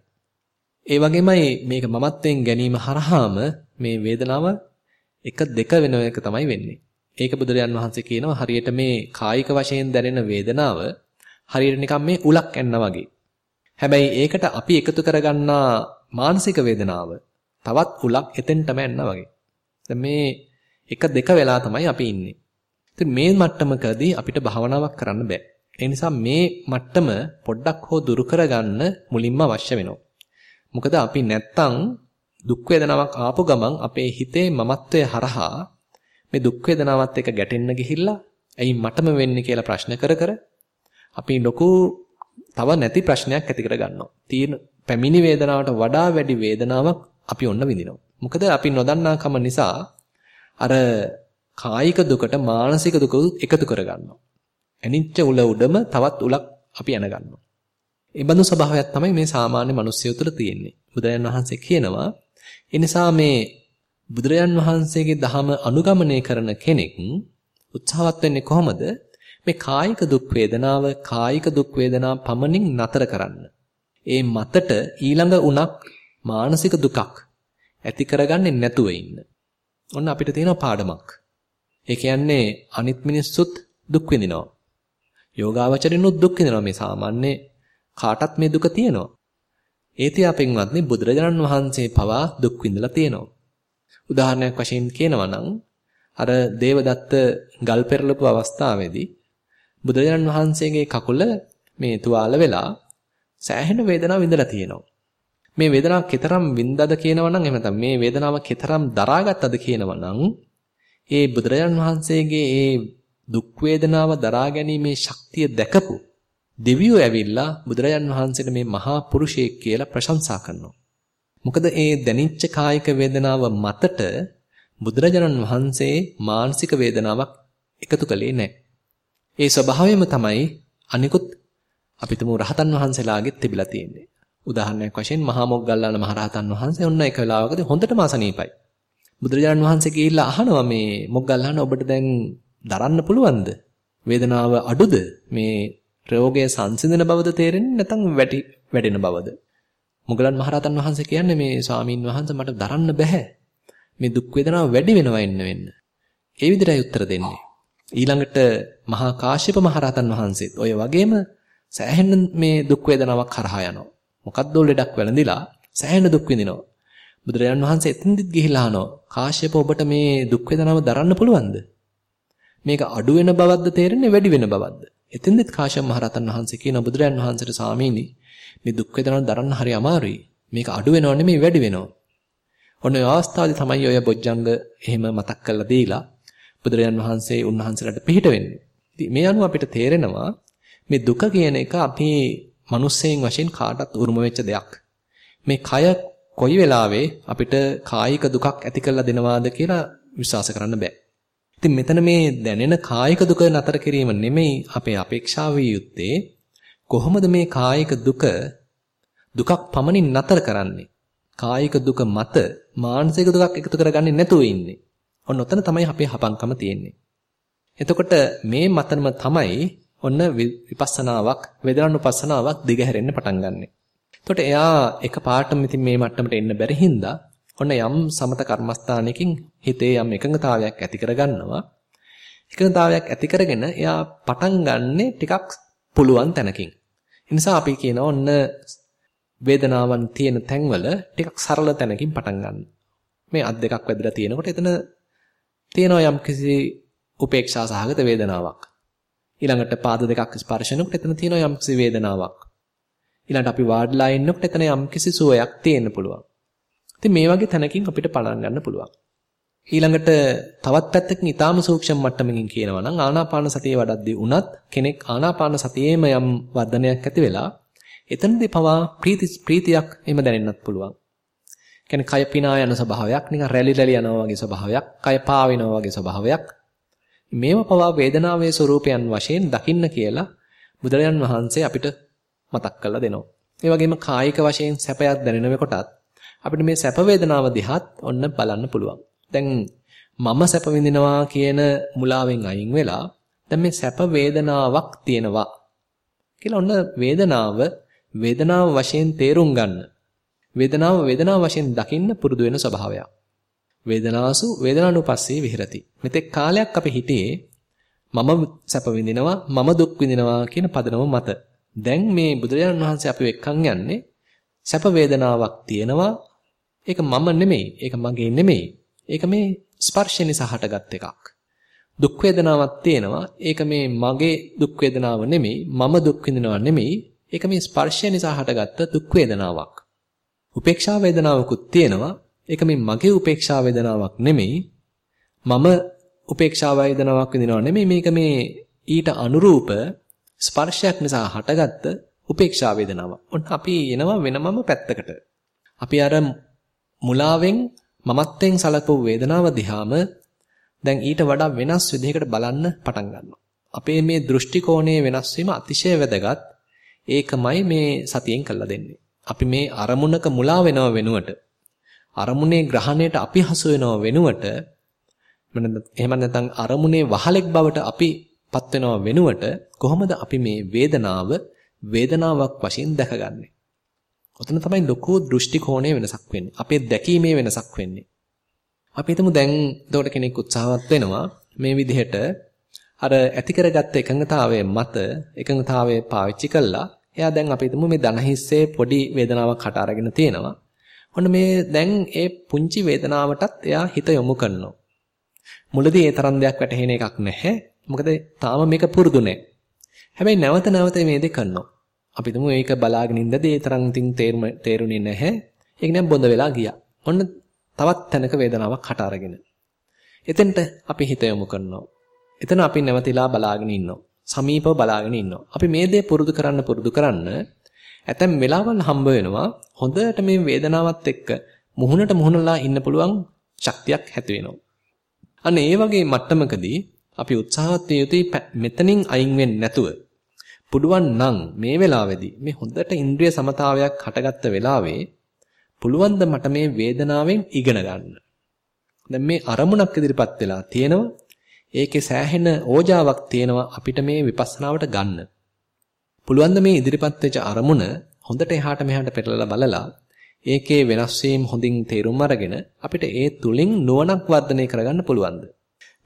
[SPEAKER 1] ඒ වගේමයි මේක මමත්වෙන් ගැනීම හරහාම මේ වේදනාව එක දෙක වෙන එක තමයි වෙන්නේ. ඒක බුදුරජාන් වහන්සේ කියනවා හරියට මේ කායික වශයෙන් දැනෙන වේදනාව හරියට නිකන් මේ උලක් ඇන්නා වගේ. හැබැයි ඒකට අපි එකතු කරගන්නා මානසික වේදනාව තවත් උලක් එතෙන්ටම ඇන්නා වගේ. දැන් මේ එක දෙක වෙලා තමයි අපි ඉන්නේ. ඉතින් මේ මට්ටමකදී අපිට භාවනාවක් කරන්න බෑ. ඒ නිසා මේ මට්ටම පොඩ්ඩක් හෝ දුරු කරගන්න මුලින්ම අවශ්‍ය වෙනවා. මොකද අපි නැත්තම් දුක් වේදනාවක් ආපු ගමන් අපේ හිතේ මමත්වයේ හරහා මේ දුක් වේදනාවත් එක්ක ගැටෙන්න ගිහිල්ලා ඇයි මටම වෙන්නේ කියලා ප්‍රශ්න කර කර අපි ලොකු තව නැති ප්‍රශ්නයක් ඇති කර ගන්නවා. තීන පැමිණි වේදනාවට වඩා වැඩි වේදනාවක් අපි ඔන්න විඳිනවා. මොකද අපි නොදන්නාකම නිසා අර කායික දුකට මානසික දුක එකතු කර ගන්නවා. ඇනිච්ච උල උඩම තවත් උලක් අපි එන ගන්නවා. ඒ බඳු ස්වභාවයක් තමයි මේ සාමාන්‍ය මිනිස්සු තුළ තියෙන්නේ. බුදුරජාන් වහන්සේ කියනවා ඒ නිසා මේ බුදුරජාන් වහන්සේගේ දහම අනුගමනය කරන කෙනෙක් උත්සාහවත් වෙන්නේ කොහොමද? මේ කායික දුක් වේදනාව කායික දුක් වේදනා පමණින් නතර කරන්න. ඒ මතට ඊළඟ උණක් මානසික දුකක් ඇති කරගන්නේ නැතුව ඉන්න. ඔන්න අපිට තියෙන පාඩමක්. ඒ කියන්නේ අනිත් මිනිස්සුත් දුක් විඳිනවා. යෝගාවචරිනුත් දුක් විඳිනවා මේ සාමාන්‍ය කාටත් මේ දුක තියෙනවා. ඒතියා පින්වත්නි බුදුරජාණන් වහන්සේ පවා දුක් විඳලා තියෙනවා. උදාහරණයක් වශයෙන් කියනවා නම් අර දේවදත්ත ගල් පෙරලපු අවස්ථාවේදී බුදුරජාණන් වහන්සේගේ කකුල මේ තුවාල වෙලා සෑහෙන වේදනාවක් විඳලා තියෙනවා. මේ වේදනාව කතරම් වින්දද කියනවා නම් එහෙම නැත්නම් මේ වේදනාව කතරම් දරාගත්තද කියනවා නම් ඒ බුදුරජාණන් වහන්සේගේ ඒ දුක් වේදනාව දරා ගැනීමේ ශක්තිය දැකපු දෙවියෝ ඇවිල්ලා බුදුරජාන් වහන්සේට මේ මහා පුරුෂයෙක් කියලා ප්‍රශංසා කරනවා. මොකද ඒ දැනිච්ච කායික වේදනාව මතට බුදුරජාණන් වහන්සේ මානසික වේදනාවක් එකතු කළේ නැහැ. ඒ ස්වභාවයම තමයි අනිකුත් අපිටම රහතන් වහන්සේලාගෙත් තිබිලා තියෙන්නේ. උදාහරණයක් වශයෙන් මහා මොග්ගල්ලාන මහරහතන් වහන්සේ ඔන්න එක වෙලාවකදී හොඳටම අසනීපයි. බුදුරජාණන් වහන්සේ ගිහිල්ලා අහනවා මේ මොග්ගල්ලාන ඔබට දැන් දරන්න පුළුවන්ද? වේදනාව අඩුද? මේ රෝගය සංසිඳන බවද තේරෙන්නේ නැත්නම් වැටි වැඩෙන බවද? මොගලන් මහරහතන් වහන්සේ කියන්නේ මේ ස්වාමින් වහන්සේ මට දරන්න බෑ. මේ දුක් වේදනාව වැඩි වෙනවා එන්න වෙන්න. ඒ විදිහටයි උත්තර දෙන්නේ. ඊළඟට මහා කාශ්‍යප මහරහතන් වහන්සේත් ඔය වගේම සෑහෙන මේ දුක් වේදනාවක් කරහා යනවා. මොකද්ද ලෙඩක් වැළඳිලා සෑහෙන දුක් විඳිනවා. බුදුරජාණන් වහන්සේ එතෙන්දිත් ගිහිලා අහනවා කාශ්‍යප ඔබට මේ දුක් වේදනාව දරන්න පුළුවන්ද? මේක අඩු වෙන බවක්ද තේරෙන්නේ වැඩි වෙන බවක්ද? එතෙන්දෙත් කාශ්‍යප මහරහතන් වහන්සේ කියන බුදුරයන් වහන්සේට සාමීනි මේ දුක් වේදනාව දරන්න හරි අමාරුයි. මේක අඩු වෙනව නෙමෙයි වැඩි වෙනවා. ඔන්න ඔය අවස්ථාවේදී තමයි ඔය බොජ්ජංග එහෙම මතක් කරලා දීලා බුදුරයන් වහන්සේ උන්වහන්සේලාට පිළිහිට වෙන්නේ. මේ අනුව අපිට තේරෙනවා මේ දුක කියන එක අපි මිනිස්සෙන් වශයෙන් කාටත් උරුම වෙච්ච දෙයක්. මේ කය කොයි වෙලාවේ අපිට කායික දුකක් ඇති කරලා දෙනවාද කියලා විශ්වාස කරන්න බෑ. ඉතින් මෙතන මේ දැනෙන කායික දුක නතර කිරීම නෙමෙයි අපේ අපේක්ෂාව යුත්තේ කොහොමද මේ කායික දුක දුකක් පමණින් නතර කරන්නේ? කායික දුක මත මානසික දුකක් එකතු කරගන්නේ නැතුව ඉන්නේ. ඔන්න ඔතන තමයි අපේ හපංකම තියෙන්නේ. එතකොට මේ මතනම තමයි ඔන්න විපස්සනාවක් වේදනානුපස්සනාවක් දිගහැරෙන්න පටන් ගන්නෙ. එතකොට එයා එකපාරටම ඉතින් මේ මට්ටමට එන්න බැරි හින්දා ඔන්න යම් සමත කර්මස්ථානයකින් හිතේ යම් එකඟතාවයක් ඇති කරගන්නවා. එකඟතාවයක් ඇති කරගෙන එයා පටන් ගන්නෙ ටිකක් පුළුවන් තැනකින්. ඒ නිසා අපි කියනවා ඔන්න වේදනාවන් තියෙන තැන්වල ටිකක් සරල තැනකින් පටන් ගන්න. මේ අත් දෙකක් වැදලා තියෙනකොට එතන තියෙනවා යම් කිසි උපේක්ෂා සහගත වේදනාවක්. ඊළඟට පාද දෙකක් ස්පර්ශනකොට එතන තියෙනවා යම් කිසි වේදනාවක්. ඊළඟට අපි වාඩිලා ඉන්නකොට එතන යම් කිසි සුවයක් තියෙන්න පුළුවන්. ඉතින් මේ වගේ තැනකින් අපිට පටන් ගන්න පුළුවන්. ඊළඟට තවත් පැත්තකින් ඊටාම සූක්ෂම මට්ටමකින් කියනවා නම් ආනාපාන සතිය වඩද්දී උනත් කෙනෙක් ආනාපාන සතියේම යම් වර්ධනයක් ඇති වෙලා එතනදී පවා ප්‍රීති ප්‍රීතියක් එහෙම දැනෙන්නත් පුළුවන්. කියන්නේ කය පිනා යන ස්වභාවයක්, නිකන් රැලි රැලි යනවා වගේ ස්වභාවයක්, කය පාවෙනවා වගේ ස්වභාවයක්. මේව පවා වේදනාවේ ස්වરૂපයන් වශයෙන් දකින්න කියලා බුදුරජාන් වහන්සේ අපිට මතක් කරලා දෙනවා. ඒ වගේම කායික වශයෙන් සැපයක් දැනෙන කොටත් අපිට මේ සැප වේදනාව දිහාත් ඔන්න බලන්න පුළුවන්. දැන් මම සැප විඳිනවා කියන මුලාවෙන් අයින් වෙලා දැන් මේ සැප වේදනාවක් තියෙනවා කියලා ඔන්න වේදනාව වේදනාව වශයෙන් තේරුම් ගන්න. වේදනාව වේදනාව වශයෙන් දකින්න පුරුදු වෙන ස්වභාවයක්. වේදනාසු වේදනානුපස්සී විහෙරති. මෙතෙක් කාලයක් අපි හිටියේ මම සැප විඳිනවා මම දුක් විඳිනවා කියන පදනම මත. දැන් මේ බුදුරජාණන් වහන්සේ අපිව එක්කන් යන්නේ සැප වේදනාවක් තියෙනවා. ඒක මම නෙමෙයි. ඒක මගේ නෙමෙයි. ඒක මේ ස්පර්ශය නිසා හටගත් එකක්. දුක් වේදනාවක් තියෙනවා. ඒක මේ මගේ දුක් වේදනාව නෙමෙයි. මම දුක් විඳිනවා නෙමෙයි. ඒක මේ ස්පර්ශය නිසා හටගත්ත දුක් වේදනාවක්. උපේක්ෂා වේදනාවකුත් තියෙනවා. ඒක මේ මගේ උපේක්ෂා වේදනාවක් නෙමෙයි. මම උපේක්ෂා වේදනාවක් විඳිනවා නෙමෙයි. මේක මේ ඊට අනුරූප ස්පර්ශයක් නිසා හටගත්ත උපේක්ෂා වේදනාවක්. ඔන්න අපි එනවා වෙනමම පැත්තකට. අපි අර මුලාවෙන් මමත්වෙන් සලකපු වේදනාව දිහාම දැන් ඊට වඩා වෙනස් විදිහකට බලන්න පටන් ගන්නවා. අපේ මේ දෘෂ්ටි කෝණයේ වෙනස් වීම අතිශය වැදගත්. ඒකමයි මේ සතියෙන් කළා දෙන්නේ. අපි මේ අරමුණක මුලා වෙනව වෙනුවට අරමුණේ ග්‍රහණයට අපි හසු වෙනව වෙනුවට එහෙම නැත්නම් අරමුණේ වහලෙක් බවට අපිපත් වෙනව වෙනුවට කොහොමද අපි මේ වේදනාව වේදනාවක් වශයෙන් දැකගන්නේ? ඔතන තමයි ලොකු දෘෂ්ටි කෝණයේ වෙනසක් වෙන්නේ. අපේ දැකීමේ වෙනසක් වෙන්නේ. අපි හිතමු දැන් එතකොට කෙනෙක් උත්සාහවත් වෙනවා මේ විදිහට අර ඇති කරගත්ත එකඟතාවයේ මත එකඟතාවයේ පාවිච්චි කළා. එයා දැන් අපි හිතමු මේ දන හිස්සේ පොඩි වේදනාවක් හට අරගෙන තියෙනවා. ඔන්න මේ දැන් ඒ පුංචි වේදනාවටත් එයා හිත යොමු කරනවා. මුලදී ඒ තරම් දෙයක් වැටහෙන එකක් නැහැ. මොකද තාම මේක පුරුදු නැහැ. හැබැයි නැවත නැවත මේ දේ කරනවා. අපි තුමු මේක බලාගෙන ඉඳදී ඒ තරම් තින් තේරුනේ නැහැ. ඒක නම් බොඳ වෙලා ගියා. ඔන්න තවත් තැනක වේදනාවක් හට අරගෙන. එතෙන්ට අපි හිත යොමු කරනවා. එතන අපි නැවතිලා බලාගෙන ඉන්නවා. සමීපව බලාගෙන ඉන්නවා. අපි මේ දේ පුරුදු කරන්න පුරුදු කරන්න ඇතැම් වෙලාවල් හම්බ වෙනවා හොඳට මේ වේදනාවත් එක්ක මුහුණට මුහුණලා ඉන්න පුළුවන් ශක්තියක් ඇති වෙනවා. අන්න ඒ වගේ මට්ටමකදී අපි උත්සාහවත් යුතුයි මෙතනින් අයින් වෙන්නේ නැතුව පුළුවන් නම් මේ වෙලාවේදී මේ හොඳට ඉන්ද්‍රිය සමතාවයක් හටගත්ත වෙලාවේ පුළුවන් ද මට මේ වේදනාවෙන් ඉගෙන ගන්න. දැන් මේ අරමුණක් ඉදිරිපත් වෙලා තියෙනවා. ඒකේ සෑහෙන ඕජාවක් තියෙනවා අපිට මේ විපස්සනාවට ගන්න. පුළුවන් ද මේ ඉදිරිපත් වෙච්ච අරමුණ හොඳට එහාට මෙහාට පෙරලලා බලලා ඒකේ වෙනස් වීම හොඳින් තේරුම් අරගෙන අපිට ඒ තුලින් නුවණක් වර්ධනය කරගන්න පුළුවන්ද?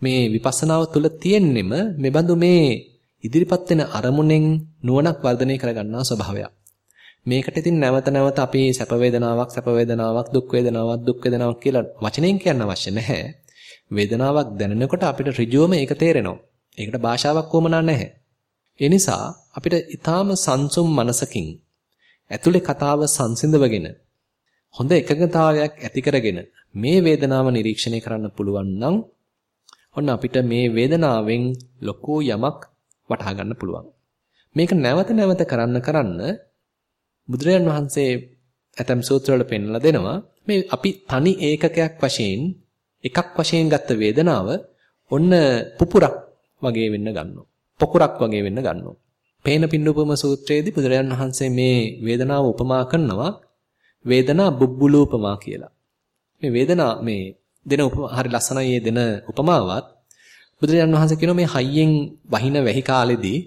[SPEAKER 1] මේ විපස්සනාව තුල තියෙන්නෙම මෙබඳු මේ ඉදිරිපත් වෙන අරමුණෙන් නුවණක් වර්ධනය කරගන්නා ස්වභාවයක්. මේකට ඉතින් නැවත නැවත අපි සැප වේදනාවක් සැප වේදනාවක් දුක් වේදනාවක් දුක් වේදනාවක් කියලා වචනෙන් කියන්න අවශ්‍ය නැහැ. වේදනාවක් දැනෙනකොට අපිට ඍජුවම ඒක තේරෙනවා. ඒකට භාෂාවක් වමනා නැහැ. ඒ නිසා අපිට ඊටාම සංසුම් මනසකින් ඇතුලේ කතාව සංසිඳවගෙන හොඳ එකඟතාවයක් ඇති කරගෙන මේ වේදනාව නිරීක්ෂණය කරන්න පුළුවන් නම් ඔන්න අපිට මේ වේදනාවෙන් ලොකු යමක් වටහා ගන්න පුළුවන්. මේක නැවත නැවත කරන්න කරන්න බුදුරජාන් වහන්සේ ඇතම් සූත්‍රවල පෙන්වලා දෙනවා මේ අපි තනි ඒකකයක් වශයෙන් එකක් වශයෙන් ගත්ත වේදනාව ඔන්න පුපුරක් වගේ වෙන්න ගන්නවා. පොකුරක් වගේ වෙන්න ගන්නවා. පේන පින්නුපම සූත්‍රයේදී බුදුරජාන් වහන්සේ මේ වේදනාව උපමා කරනවා වේදනා බුබ්බුලූපමා කියලා. මේ වේදනා මේ දෙන උපමා හරි ලස්සනයි මේ දෙන උපමාවත් බුදුරජාන් වහන්සේ කියනවා මේ හයියෙන් වහින වැහි කාලෙදී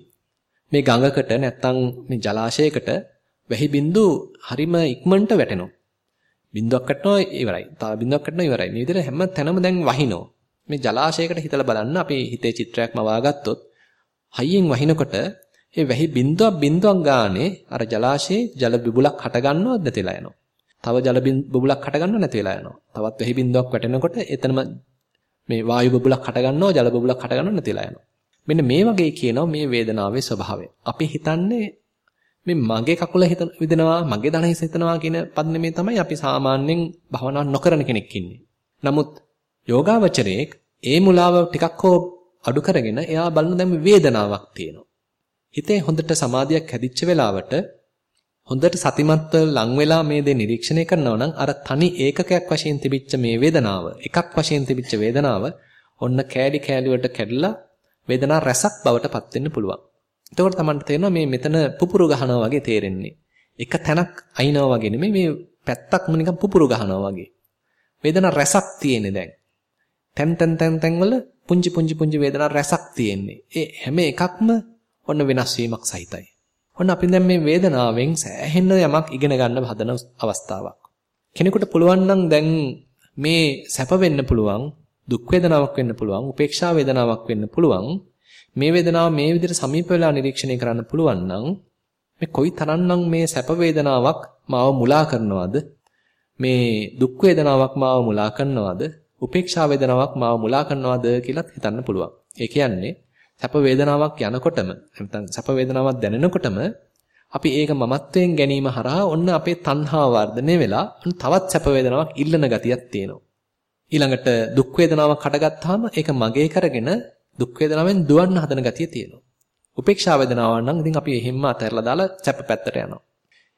[SPEAKER 1] මේ ගඟකට නැත්තම් මේ ජලාශයකට වැහි බින්දු හරිම ඉක්මනට වැටෙනවා. බින්දුවක් කටනවා ඉවරයි. තව බින්දුවක් කටනවා ඉවරයි. මේ විදිහට හැම තැනම දැන් වහිනවා. මේ ජලාශයකට හිතලා බලන්න අපි හිතේ චිත්‍රයක්ම වාගත්තොත් හයියෙන් වහිනකොට ඒ වැහි බින්දුවක් බින්දුවක් ගානේ අර ජලාශයේ ජල බිබුලක් හට ගන්නවද නැතිලා යනවා. තව ජල බිබුලක් හට ගන්නව නැති වෙලා යනවා. තවත් වැහි බින්දුවක් වැටෙනකොට එතනම මේ වායු බබුලක් හට ගන්නවා ජල බබුලක් හට ගන්නව නැතිලා යනවා. මෙන්න මේ වගේ කියනවා මේ වේදනාවේ ස්වභාවය. අපි හිතන්නේ මේ මගේ කකුල හිත විදෙනවා මගේ දණ හිස හිතනවා කියන පදනමේ තමයි අපි සාමාන්‍යයෙන් භවනා නොකරන කෙනෙක් ඉන්නේ. නමුත් යෝගාවචරයේ ඒ මුලාව ටිකක් හෝ අඩු කරගෙන එයා බලන දැන් වේදනාවක් තියෙනවා. හිතේ හොඳට සමාධියක් හැදිච්ච වෙලාවට හොඳට සතිමත්ව ලං වෙලා මේ දේ නිරීක්ෂණය කරනවා නම් අර තනි ඒකකයක් වශයෙන් තිබිච්ච මේ වේදනාව එකක් වශයෙන් තිබිච්ච වේදනාව ඔන්න කෑලි කෑලි වලට කැඩලා වේදනා රසක් බවට පත් වෙන්න පුළුවන්. එතකොට Tamanට තේරෙනවා මේ මෙතන පුපුරු ගහනවා වගේ තේරෙන්නේ. එක තැනක් අයින්නවා වගේ නෙමෙයි මේ පැත්තක්ම නිකන් පුපුරු ගහනවා වගේ. වේදනා රසක් තියෙන්නේ දැන්. තැන් තැන් තැන් තැන් වල පුංචි පුංචි පුංචි වේදනා රසක් තියෙන්නේ. ඒ හැම එකක්ම ඔන්න වෙනස් වීමක් සහිතයි. ඔන්න අපි දැන් මේ වේදනාවෙන් සෑහෙන යමක් ඉගෙන ගන්න හදන අවස්ථාවක්. කෙනෙකුට පුළුවන් නම් දැන් මේ සැප වෙන්න පුළුවන්, දුක් වේදනාවක් වෙන්න පුළුවන්, උපේක්ෂා වේදනාවක් වෙන්න පුළුවන්. මේ වේදනාව මේ විදිහට සමීප වෙලා නිරීක්ෂණය කරන්න පුළුවන් නම් මේ කොයි තරම්නම් මේ සැප වේදනාවක් මාව මුලා කරනවද? මේ දුක් වේදනාවක් මාව මුලා කරනවද? උපේක්ෂා වේදනාවක් මාව මුලා කරනවද කියලාත් හිතන්න පුළුවන්. ඒ කියන්නේ සැප වේදනාවක් යනකොටම නැත්නම් සැප වේදනාවක් දැනෙනකොටම අපි ඒක මමත්වයෙන් ගැනීම හරහා ඔන්න අපේ තණ්හා වර්ධනය වෙලා තවත් සැප වේදනාවක් ඉල්ලන ගතියක් තියෙනවා. ඊළඟට දුක් වේදනාවක් හටගත්තාම ඒක මගේ කරගෙන දුක් වේදනාවෙන් දුවන්න හදන ගතිය තියෙනවා. උපේක්ෂා වේදනාව නම් ඉතින් අපි එහෙම්ම අතහැරලා දාලා සැප පැත්තට යනවා.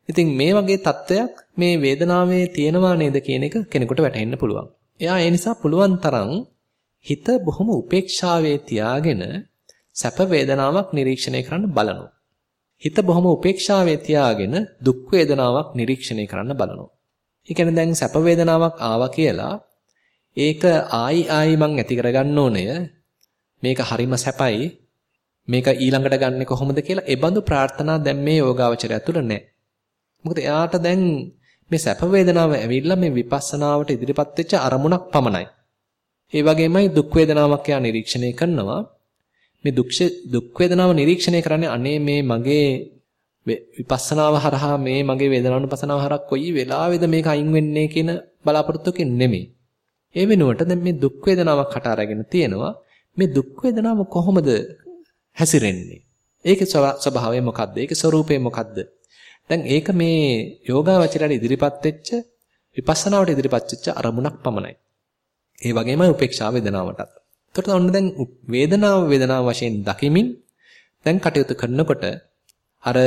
[SPEAKER 1] ඉතින් මේ වගේ தත්වයක් මේ වේදනාවේ තියෙනවා නේද කියන එක කෙනෙකුට වැටහෙන්න පුළුවන්. එයා ඒ නිසා පුළුවන් තරම් හිත බොහොම උපේක්ෂාවේ තියාගෙන සැප වේදනාවක් නිරීක්ෂණය කරන්න බලනවා. හිත බොහොම උපේක්ෂාවේ තියාගෙන දුක් වේදනාවක් නිරීක්ෂණය කරන්න බලනවා. ඒ කියන්නේ දැන් සැප වේදනාවක් ආවා කියලා ඒක ආයි ආයි මං ඇති කරගන්න ඕනය. මේක හරිම සැපයි. මේක ඊළඟට ගන්නෙ කොහොමද කියලා ඒ බඳු ප්‍රාර්ථනා දැන් මේ යෝගාවචරය තුළ නැහැ. මොකද එයාට දැන් මේ සැප වේදනාව ඇවිල්ලා මේ විපස්සනාවට ඉදිරිපත් වෙච්ච අරමුණක් පමණයි. ඒ වගේමයි දුක් වේදනාවක් යා නිරීක්ෂණය කරනවා. මේ දුක්ෂ දුක් වේදනාව නිරීක්ෂණය කරන්නේ අනේ මේ මගේ විපස්සනාව හරහා මේ මගේ වේදනානුපසනාව හරහා කොයි වෙලාවෙද මේක අයින් වෙන්නේ කියන බලාපොරොත්තුකින් නෙමෙයි. ඒ වෙනුවට දැන් මේ දුක් වේදනාවක් හට අරගෙන තියෙනවා. මේ දුක් වේදනාව කොහොමද හැසිරෙන්නේ? ඒකේ ස්වභාවය මොකද්ද? ඒකේ ස්වરૂපය මොකද්ද? දැන් ඒක මේ යෝගාවචරයට ඉදිරිපත් වෙච්ච විපස්සනාවට ඉදිරිපත් වෙච්ච අරමුණක් පමණයි. ඒ වගේමයි උපේක්ෂා වේදනාවටත්. එතකොට ඔන්න දැන් වේදනාව වේදනාව වශයෙන් දකිමින් දැන් කටයුතු කරනකොට අර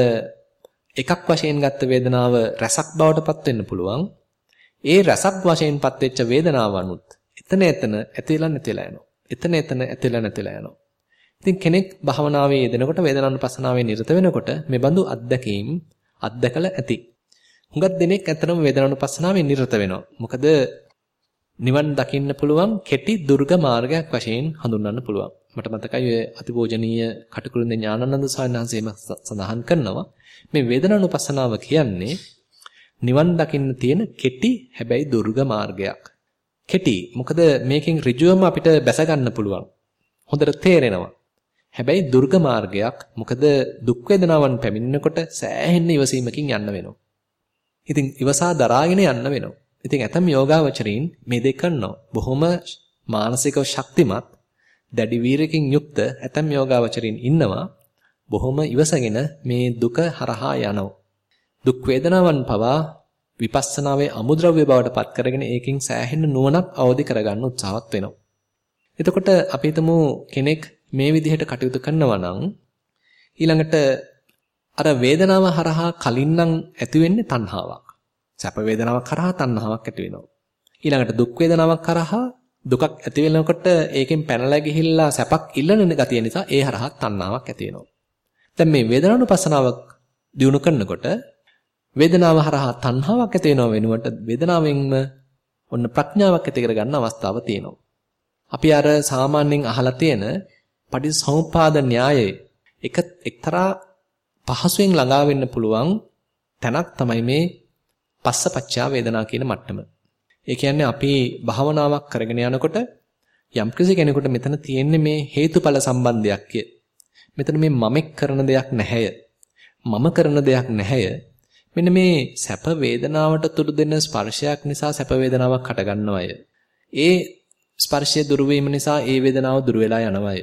[SPEAKER 1] එකක් වශයෙන් ගත්ත වේදනාව රසක් බවට පත් වෙන්න පුළුවන්. ඒ රසක් වශයෙන්පත් වෙච්ච වේදනාව අනුත් එතන එතන ඇතිලා නැතිලා යනවා. එතන එතන ඇතිලා නැතිලා යනවා. ඉතින් කෙනෙක් භවනාවේ යෙදෙනකොට වේදනානුපස්සනාවේ නිරත වෙනකොට මේ බඳු අත්දැකීම් අත්දකලා ඇති. හුඟක් දෙනෙක් ඇත්තටම වේදනානුපස්සනාවේ නිරත වෙනවා. මොකද නිවන් දකින්න පුළුවන් කෙටි දුර්ග මාර්ගයක් වශයෙන් හඳුන්වන්න පුළුවන්. මට මතකයි ඔය අතිභෝජනීය කටුකුරුන්ද ඥානানন্দ සානහන්සේම සඳහන් කරනවා මේ වේදනානුපස්සනාව කියන්නේ නිවන් දකින්න තියෙන කෙටි හැබැයි දුර්ග මාර්ගයක්. කෙටි. මොකද මේකෙන් ඍජුවම අපිට බැස ගන්න පුළුවන්. හොඳට තේරෙනවා. හැබැයි දුර්ග මාර්ගයක්. මොකද දුක් වේදනාවන් පැමිණෙනකොට සෑහෙන ඉවසීමකින් යන්න වෙනවා. ඉතින් ඉවසා දරාගෙන යන්න වෙනවා. ඉතින් ඇතම් යෝගාවචරීන් මේ දෙක කරනවා. බොහොම මානසිකව ශක්තිමත් දැඩි වීරකින් යුක්ත ඇතම් යෝගාවචරීන් ඉන්නවා. බොහොම ඉවසගෙන මේ දුක හරහා යනවා. දුක් වේදනාවන් පවා විපස්සනාවේ අමුද්‍රව්‍ය බවට පත් කරගෙන ඒකෙන් සෑහෙන නුවණක් අවදි කරගන්න උත්සාහවත් වෙනවා. එතකොට අපි කෙනෙක් මේ විදිහට කටයුතු කරනවා නම් ඊළඟට අර වේදනාව හරහා කලින් නම් ඇති වෙන්නේ තණ්හාවක්. සැප වේදනාවක් කරහා තණ්හාවක් ඇති වෙනවා. ඊළඟට දුක් වේදනාවක් කරහා දුකක් ඇති වෙනකොට ඒකෙන් පැනලා ගිහිල්ලා සැපක් ඉල්ලන ගතිය නිසා ඒ හරහා තණ්හාවක් ඇති වෙනවා. දැන් මේ වේදනානුපස්සනාවක් දිනු කරනකොට වේදනාව හරහා තණ්හාවක් ඇති වෙනව වෙනුවට වේදනාවෙන්ම ඔන්න ප්‍රඥාවක් ඇති කරගන්න අවස්ථාව තියෙනවා. අපි අර සාමාන්‍යයෙන් අහලා තියෙන පටිසමුපාද න්‍යායයේ එක එක්තරා පහසුවෙන් ළඟා වෙන්න පුළුවන් තැනක් තමයි මේ පස්සපච්චා වේදනා කියන මට්ටම. ඒ කියන්නේ අපි භාවනාවක් කරගෙන යනකොට යම්කිසි කෙනෙකුට මෙතන තියෙන්නේ මේ හේතුඵල සම්බන්ධයක් කිය. මෙතන මේ මමෙක් කරන දෙයක් නැහැය. මම කරන දෙයක් නැහැය. මෙන්න මේ සැප වේදනාවට තුඩු දෙන ස්පර්ශයක් නිසා සැප වේදනාවක් හටගන්නවය. ඒ ස්පර්ශය දුරු නිසා ඒ වේදනාව දුර වෙලා යනවය.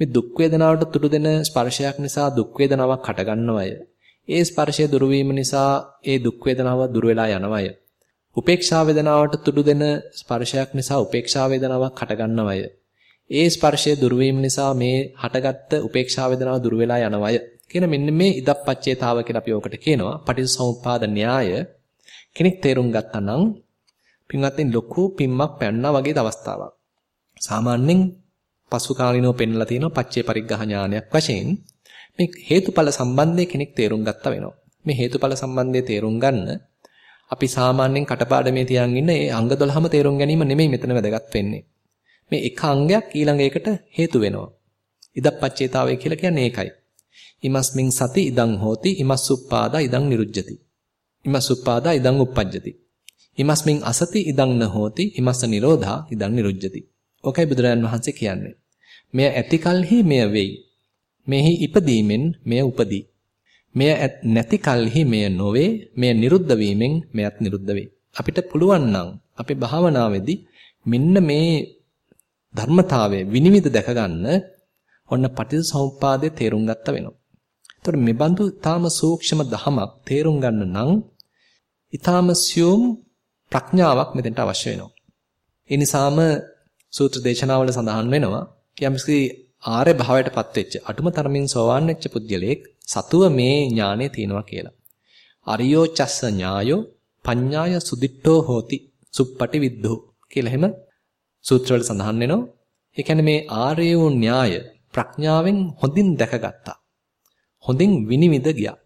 [SPEAKER 1] මේ දුක් වේදනාවට තුඩු දෙන ස්පර්ශයක් නිසා දුක් වේදනාවක් හටගන්නවය. ඒ ස්පර්ශය දුරු නිසා ඒ දුක් වේදනාව දුර වෙලා යනවය. උපේක්ෂා වේදනාවට තුඩු දෙන ස්පර්ශයක් නිසා උපේක්ෂා වේදනාවක් හටගන්නවය. ඒ ස්පර්ශය දුරු නිසා මේ හටගත්ත උපේක්ෂා වේදනාව දුර වෙලා යනවය. කියන මෙන්න මේ ඉදප්පච්චේතාව කියලා අපි ඕකට කියනවා. පටිච්චසමුප්පාද න්‍යාය කෙනෙක් තේරුම් ගත්තා නම් පින්වත්නි ලොකු පිම්මක් පැන්නා වගේ අවස්ථාවක්. සාමාන්‍යයෙන් පසු කාලිනව පෙන්ලා තියෙනවා පච්චේ පරිග්ගහ ඥානයක් වශයෙන් මේ හේතුඵල සම්බන්ධය කෙනෙක් තේරුම් ගත්තා වෙනවා. මේ හේතුඵල සම්බන්ධය තේරුම් ගන්න අපි සාමාන්‍යයෙන් කටපාඩමේ තියන් ඉන්න ඒ අංග 12ම තේරුම් ගැනීම නෙමෙයි මෙතන වැදගත් වෙන්නේ. මේ එක අංගයක් ඊළඟ එකට හේතු වෙනවා. ඉදප්පච්චේතාවය කියලා කියන්නේ ඒකයි. ඉමස්මින් සති ඉදං හෝති ඉමස්සුප්පාදා ඉදං නිරුජ්ජති. ඉමස්සුප්පාදා ඉදං uppajjati. ඉමස්මින් අසති ඉදං න හෝති ඉමස්ස නිරෝධා ඉදං නිරුජ්ජති. ඔකයි බුදුරජාන් වහන්සේ කියන්නේ. මෙය ඇති කලෙහි මෙය වෙයි. මෙහි ඉපදීමෙන් මෙය උපදී. මෙය නැති කලෙහි මෙය නොවේ. මෙය නිරුද්ධ වීමෙන් මෙයත් නිරුද්ධ වේ. අපිට පුළුවන් නම් අපේ භාවනාවේදී මෙන්න මේ ධර්මතාවය විනිවිද දැක ගන්න ඔන්න පටිච්චසමුප්පාදයේ තේරුම් ගත්ත වෙනවා. එතකොට මේ බඳු ඊටාම සූක්ෂම දහමක් තේරුම් ගන්න නම් ඊටාම සියුම් ප්‍රඥාවක් මෙතෙන්ට අවශ්‍ය වෙනවා. ඒ නිසාම සූත්‍ර දේශනාවල සඳහන් වෙනවා යම්කිසි ආර්ය භාවයටපත් වෙච්ච අටුම තරමින් සෝවාන් වෙච්ච පුද්ගලයෙක් සතුව මේ ඥානය තියෙනවා කියලා. අරියෝ චස්ස ඥායෝ පඤ්ඤාය සුදිට්ඨෝ හෝති සුප්පටි විද්ධෝ කියලා එහෙම සූත්‍රවල සඳහන් වෙනවා. ඒ කියන්නේ මේ ආර්ය වූ න්‍යාය ප්‍රඥාවෙන් හොඳින් දැකගත්තා. හොඳින් විනිවිද ගියා.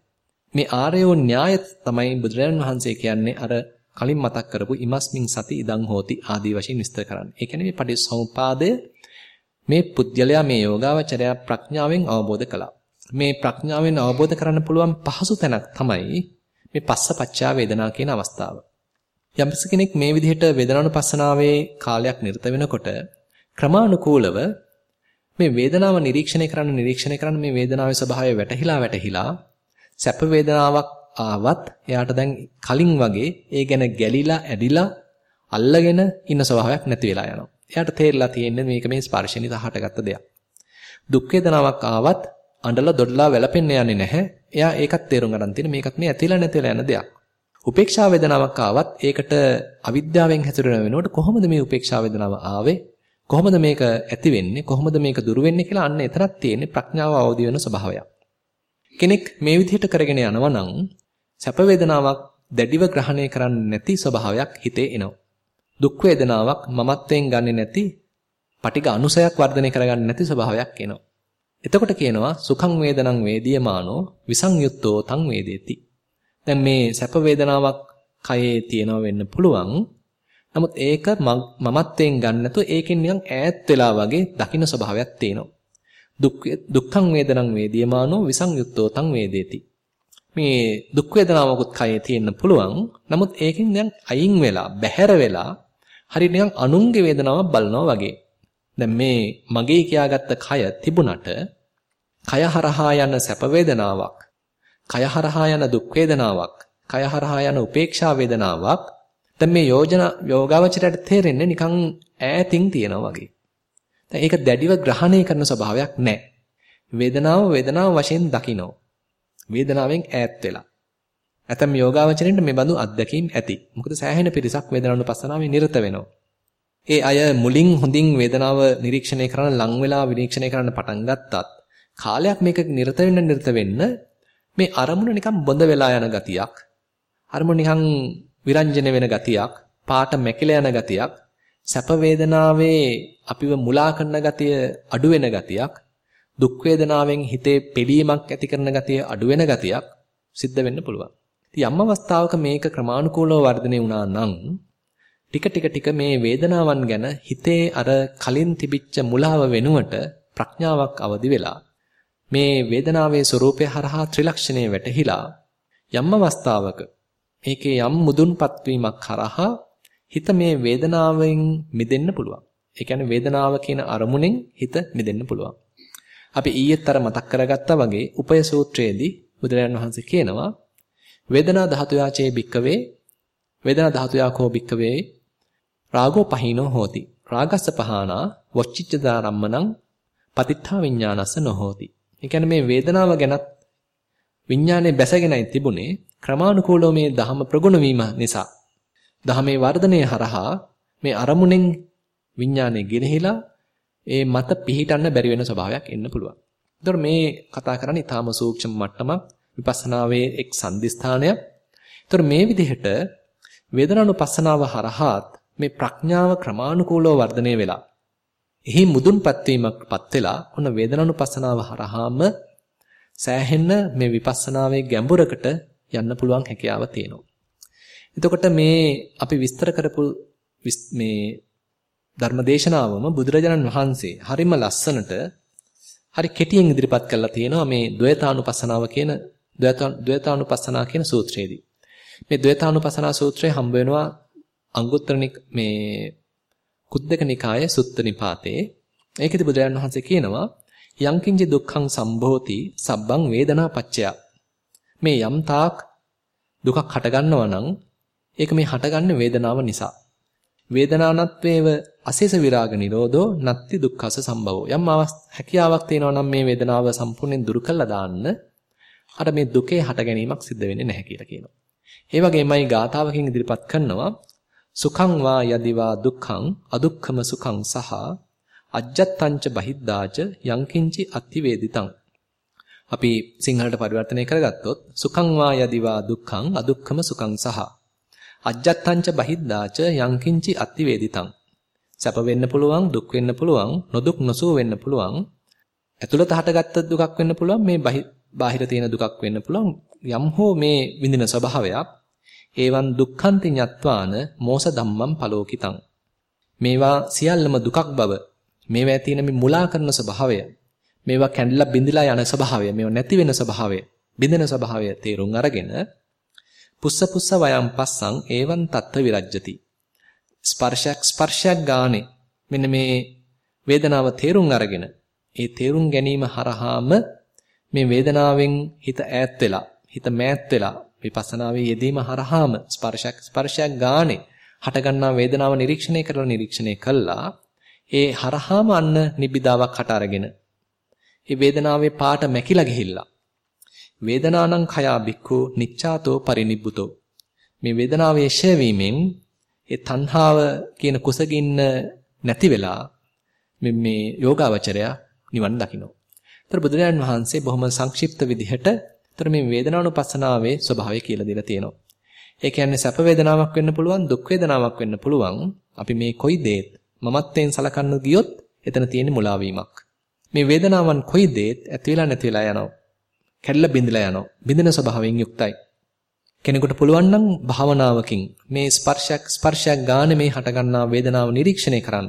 [SPEAKER 1] මේ ආර්යෝ න්‍යාය තමයි බුදුරජාණන් වහන්සේ කියන්නේ අර කලින් මතක් කරපු ඉමස්මින් සති ඉදං හෝති ආදී වශයෙන් විස්තර කරන්නේ. ඒ කියන්නේ මේ පටිච්චසමුපාදය මේ පුද්ගලයා මේ යෝගාවචරය ප්‍රඥාවෙන් අවබෝධ කළා. මේ ප්‍රඥාවෙන් අවබෝධ කරන්න පුළුවන් පහසු තැනක් තමයි මේ පස්සපච්චා වේදනා කියන අවස්ථාව. යම්කිසි කෙනෙක් මේ විදිහට වේදනානුපස්සනාවේ කාලයක් නිරත වෙනකොට ක්‍රමානුකූලව මේ වේදනාව නිරීක්ෂණය කරන්න නිරීක්ෂණය කරන්න මේ වේදනාවේ ස්වභාවය වැටහිලා වැටහිලා සැප වේදනාවක් ආවත් එයාට දැන් කලින් වගේ ඒ ගැන ගැලිලා ඇදිලා අල්ලගෙන ඉන්න ස්වභාවයක් නැති වෙලා යනවා. එයාට තේරලා තියෙන්නේ මේක මේ ස්පර්ශ නිසා හටගත්ත දෙයක්. දුක් වේදනාවක් ආවත් අඬලා දොඩලා වැළපෙන්න යන්නේ නැහැ. එයා ඒකත් තේරුම් ගන්න තියෙන මේකත් මේ ඇතිලා නැතිලා යන දෙයක්. උපේක්ෂා වේදනාවක් ආවත් ඒකට අවිද්‍යාවෙන් හැසිරෙන වෙනකොට කොහොමද මේ උපේක්ෂා වේදනාව ආවේ? කොහොමද මේක ඇති වෙන්නේ කොහොමද මේක දුරු වෙන්නේ කියලා අන්න එතරම් තියෙන්නේ ප්‍රඥාව අවදි වෙන ස්වභාවයක්. කෙනෙක් මේ විදිහට කරගෙන යනවා නම් සැප වේදනාවක් දැඩිව ග්‍රහණය කරන්නේ නැති ස්වභාවයක් හිතේ එනවා. දුක් වේදනාවක් මමත්වයෙන් ගන්නෙ නැති පටිඝ අනුසයක් වර්ධනය කරගන්නේ නැති ස්වභාවයක් එනවා. එතකොට කියනවා සුඛං වේදනං වේදියමානෝ විසංයුත්තෝ තං වේදේති. දැන් මේ සැප වේදනාවක් කයේ තියෙනව වෙන්න පුළුවන්. නමුත් ඒක මමත්වයෙන් ගන්න නැතුව ඒකෙන් නිකන් ඈත් වෙලා වගේ දකින්න ස්වභාවයක් තියෙනවා. දුක් දුක්ඛං වේදනං වේදියමානෝ විසංයුත්තෝ තං වේදේති. මේ දුක් වේදනාවකුත් කයේ තියෙන්න පුළුවන්. නමුත් ඒකෙන් දැන් අයින් වෙලා බැහැර වෙලා හරිය නිකන් අනුන්ගේ වේදනාවක් බලනවා වගේ. දැන් මේ මගේ කියාගත්ත කය තිබුණට කය හරහා යන සැප වේදනාවක්, කය හරහා යන දුක් වේදනාවක්, කය හරහා යන උපේක්ෂා වේදනාවක් දැන් මේ යෝජන යෝගාවචරයට තේරෙන්නේ නිකන් ඈතින් තියනවා වගේ. දැන් ඒක දැඩිව ග්‍රහණය කරන ස්වභාවයක් නැහැ. වේදනාව වේදනාව වශයෙන් දකිනවා. වේදනාවෙන් ඈත් වෙලා. ඇතම් යෝගාවචරෙන්ට මේ බඳු අත්දැකීම් ඇති. මොකද සෑහෙන පිරිසක් වේදනානුපස්සනාවේ නිරත වෙනවා. ඒ අය මුලින් හොඳින් වේදනාව නිරීක්ෂණය කරන ලං වෙලා නිරීක්ෂණය කරන්න පටන් ගත්තත් කාලයක් මේක නිරත වෙන්න නිරත වෙන්න මේ අරමුණ නිකන් බොඳ වෙලා යන ගතියක්. අරමුණ නිකන් විරංජන වෙන ගතියක්, පාට මැකිලා යන ගතියක්, සැප වේදනාවේ අපිව මුලා කරන ගතිය අඩු වෙන ගතියක්, දුක් වේදනාවෙන් හිතේ පිළීමක් ඇති කරන ගතිය අඩු වෙන ගතියක් සිද්ධ වෙන්න පුළුවන්. ඉතින් යම් අවස්ථාවක මේක ක්‍රමානුකූලව වර්ධනය වුණා නම් ටික ටික ටික මේ වේදනාවන් ගැන හිතේ අර කලින් තිබිච්ච මුලාව වෙනුවට ප්‍රඥාවක් අවදි වෙලා මේ වේදනාවේ ස්වરૂපය හරහා ත්‍රිලක්ෂණය වැටහිලා යම් අවස්ථාවක මේකේ යම් මුදුන්පත් වීමක් කරහා හිත මේ වේදනාවෙන් මිදෙන්න පුළුවන්. ඒ කියන්නේ වේදනාව කියන අරමුණෙන් හිත මිදෙන්න පුළුවන්. අපි ඊයේත් අර මතක් කරගත්තා වගේ උපය සූත්‍රයේදී බුදුරජාණන් වහන්සේ කියනවා වේදනා ධාතුයාචේ භික්කවේ වේදනා ධාතුයාකෝ භික්කවේ රාගෝ පහිනෝ හෝති. රාගස්ස පහනා වොච්චිච්ච දාරම්මනං පතිත්ථා විඥානස්ස නොහෝති. ඒ කියන්නේ මේ වේදනාව ගැනත් විඥානේ බැසගෙනයි තිබුණේ ක්‍රමානුකූලව මේ ධහම ප්‍රගුණ වීම නිසා. ධහමේ වර්ධනය හරහා මේ අරමුණෙන් විඥානේ ගෙනහිලා ඒ මත පිහිටන්න බැරි වෙන ස්වභාවයක් එන්න පුළුවන්. ඒතකොට මේ කතා කරන්නේ ඊටාම සූක්ෂම මට්ටමක් විපස්සනාවේ එක් සම්දිස්ථානයක්. ඒතකොට මේ විදිහට වේදනානුපස්සනාව හරහාත් මේ ප්‍රඥාව ක්‍රමානුකූලව වර්ධනය වෙලා එහි මුදුන්පත් වීමක්පත් වෙලා ඔන්න වේදනානුපස්සනාව හරහාම සෑහෙන්න මේ විපස්සනාවේ ගැඹුරකට යන්න පුළුවන් හැකියාව තියෙනවා. එතකොට මේ අපි විස්තර කරපු මේ ධර්මදේශනාවම බුදුරජාණන් වහන්සේ හරිම ලස්සනට හරි කෙටියෙන් ඉදිරිපත් කරලා තියෙනවා මේ ද්වේතානුපස්සනාව කියන ද්වේතානුපස්සනා කියන සූත්‍රයේදී. මේ ද්වේතානුපස්සනා සූත්‍රය හම්බ වෙනවා අංගුත්තර මේ කුද්දක නිකායේ සුත්ත නිපාතේ. ඒකෙදි බුදුරජාණන් වහන්සේ කියනවා යංකින්ච දුක්ඛං සම්භෝති සබ්බං වේදනා පච්චය. මේ යම් තාක් දුකක් හටගන්නවා නම් ඒක මේ හටගන්නේ වේදනාව නිසා. වේදනානත්වේව අශේෂ විරාග නිරෝධෝ නත්ති දුක්ඛස සම්භවෝ. යම් හැකියාවක් තියෙනවා නම් මේ වේදනාව සම්පූර්ණයෙන් දුරු කළා දාන්න අර මේ දුකේ හට ගැනීමක් සිද්ධ වෙන්නේ නැහැ කියලා කියනවා. ඒ වගේමයි ගාතාවකින් ඉදිරිපත් කරනවා සුඛං වා යදිවා දුක්ඛං අදුක්ඛම සුඛං සහ අජ්ජත්තංච බහිද්දාච යංකින්චි අතිවේදිතං අපි සිංහලට පරිවර්තනය කරගත්තොත් සුඛං වා යදිවා දුක්ඛං අදුක්ඛම සුඛං සහ අජ්ජත්තංච බහිද්දාච යංකින්චි අතිවේදිතං සැප වෙන්න පුළුවන් දුක් වෙන්න පුළුවන් නොදුක් නොසුව වෙන්න පුළුවන් ඇතුළත හටගත්ත දුකක් වෙන්න පුළුවන් මේ බාහිර තියෙන දුකක් වෙන්න පුළුවන්. යම් හෝ මේ විඳින ස්වභාවයක් ඒවන් දුක්ඛන්ති ඤත්වාන මෝස ධම්මං පලෝකිතං. මේවා සියල්ලම දුකක් බව මේවා තියෙන මේ මුලා කරන ස්වභාවය මේවා කැඩිලා බිඳිලා යන ස්වභාවය මේවා නැති වෙන ස්වභාවය බිඳෙන ස්වභාවය තේරුම් අරගෙන පුස්ස පුස්ස වයම් පස්සං ඒවන් තත්ත්ව විරජ්‍යති. ස්පර්ශයක් ස්පර්ශයක් ගානේ මෙන්න මේ වේදනාව තේරුම් අරගෙන ඒ තේරුම් ගැනීම හරහාම මේ වේදනාවෙන් හිත ඈත් වෙලා හිත මෑත් වෙලා විපස්සනාවේ යෙදීම හරහාම ස්පර්ශයක් ස්පර්ශයක් ගානේ හටගන්නා වේදනාව නිරීක්ෂණය කරලා නිරීක්ෂණය කළා ඒ හරහාම අන්න නිබ්බිදාවක් හට අරගෙන ඒ වේදනාවේ පාට මැකිලා ගිහිල්ලා වේදනානං khයා බික්ඛු නිච්ඡාතෝ පරිනිබ්බුතෝ මේ වේදනාවේ ෂයවීමෙන් ඒ තණ්හාව කියන කුසගින්න නැති වෙලා මේ මේ යෝගාවචරය නිවන් දකින්න. ඒතර බුදුරජාන් වහන්සේ බොහොම සංක්ෂිප්ත විදිහට ඒතර මේ වේදනානුපස්සනාවේ ස්වභාවය කියලා දීලා තියෙනවා. ඒ කියන්නේ සැප වේදනාවක් වෙන්න පුළුවන්, දුක් වේදනාවක් වෙන්න පුළුවන්. අපි මේ කොයි දේත් මමත්වයෙන් සලකන්න ගියොත් එතන තියෙන මුලාවීමක්. මේ වේදනාවන් කොයි දේත් ඇති වෙලා නැති වෙලා යනවා. කැඩලා බිඳලා යනවා. බිඳෙන ස්වභාවයෙන් යුක්තයි. කෙනෙකුට පුළුවන් නම් භාවනාවකින් මේ ස්පර්ශයක් ස්පර්ශයක් ගානේ මේ හටගන්නා වේදනාව නිරීක්ෂණය කරන්න.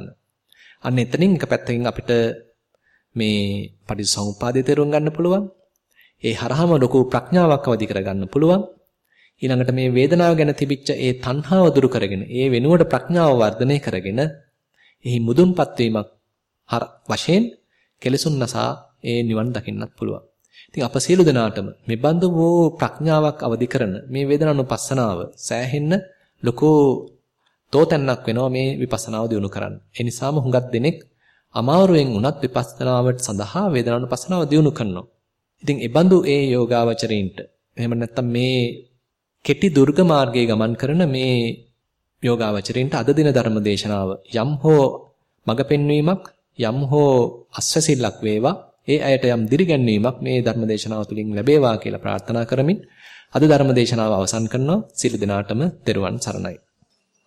[SPEAKER 1] අන්න එතනින් එක පැත්තකින් අපිට මේ පටිච්චසමුපාදය තේරුම් ගන්න පුළුවන්. ඒ හරහාම ලොකු ප්‍රඥාවක් අවදි කරගන්න පුළුවන්. ඊළඟට මේ වේදනාව ගැන තිබිච්ච ඒ තණ්හාව දුරු කරගෙන ඒ වෙනුවට ප්‍රඥාව වර්ධනය කරගෙන එහි මුදුන්පත් වීමක් හර වශයෙන් කෙලසුන් නසා ඒ නිවන් දකින්නත් පුළුවන්. ඉතින් අප සියලු දෙනාටම මේ බඳු වූ ප්‍රඥාවක් අවදි කරන මේ වේදනානුපස්සනාව සෑහෙන්න ලොකෝ තෝතැන්නක් වෙනවා මේ විපස්සනාව දිනු කරන්න. ඒ නිසාම හුඟක් දෙනෙක් අමාරුවෙන් උනත් විපස්සනාවට සඳහා වේදනානුපස්සනාව දිනු කරනවා. ඉතින් ඒ බඳු ඒ යෝගාවචරයින්ට එහෙම නැත්නම් මේ කෙටි දුර්ග මාර්ගයේ ගමන් කරන මේ යෝගාවචරයින්ට අද දින ධර්ම දේශනාව යම් හෝ මඟ පෙන්වීමක් යම් හෝ අස්වැසිල්ලක් වේවා ඒ අයට යම් දිරිගැන්වීමක් මේ ධර්මදේශනාව තුළින් ලැබේවා කියලා ප්‍රාර්ථනා කරමින් අද ධර්මදේශනාව අවසන් කරනවා. සියලු දෙනාටම තෙරුවන් සරණයි.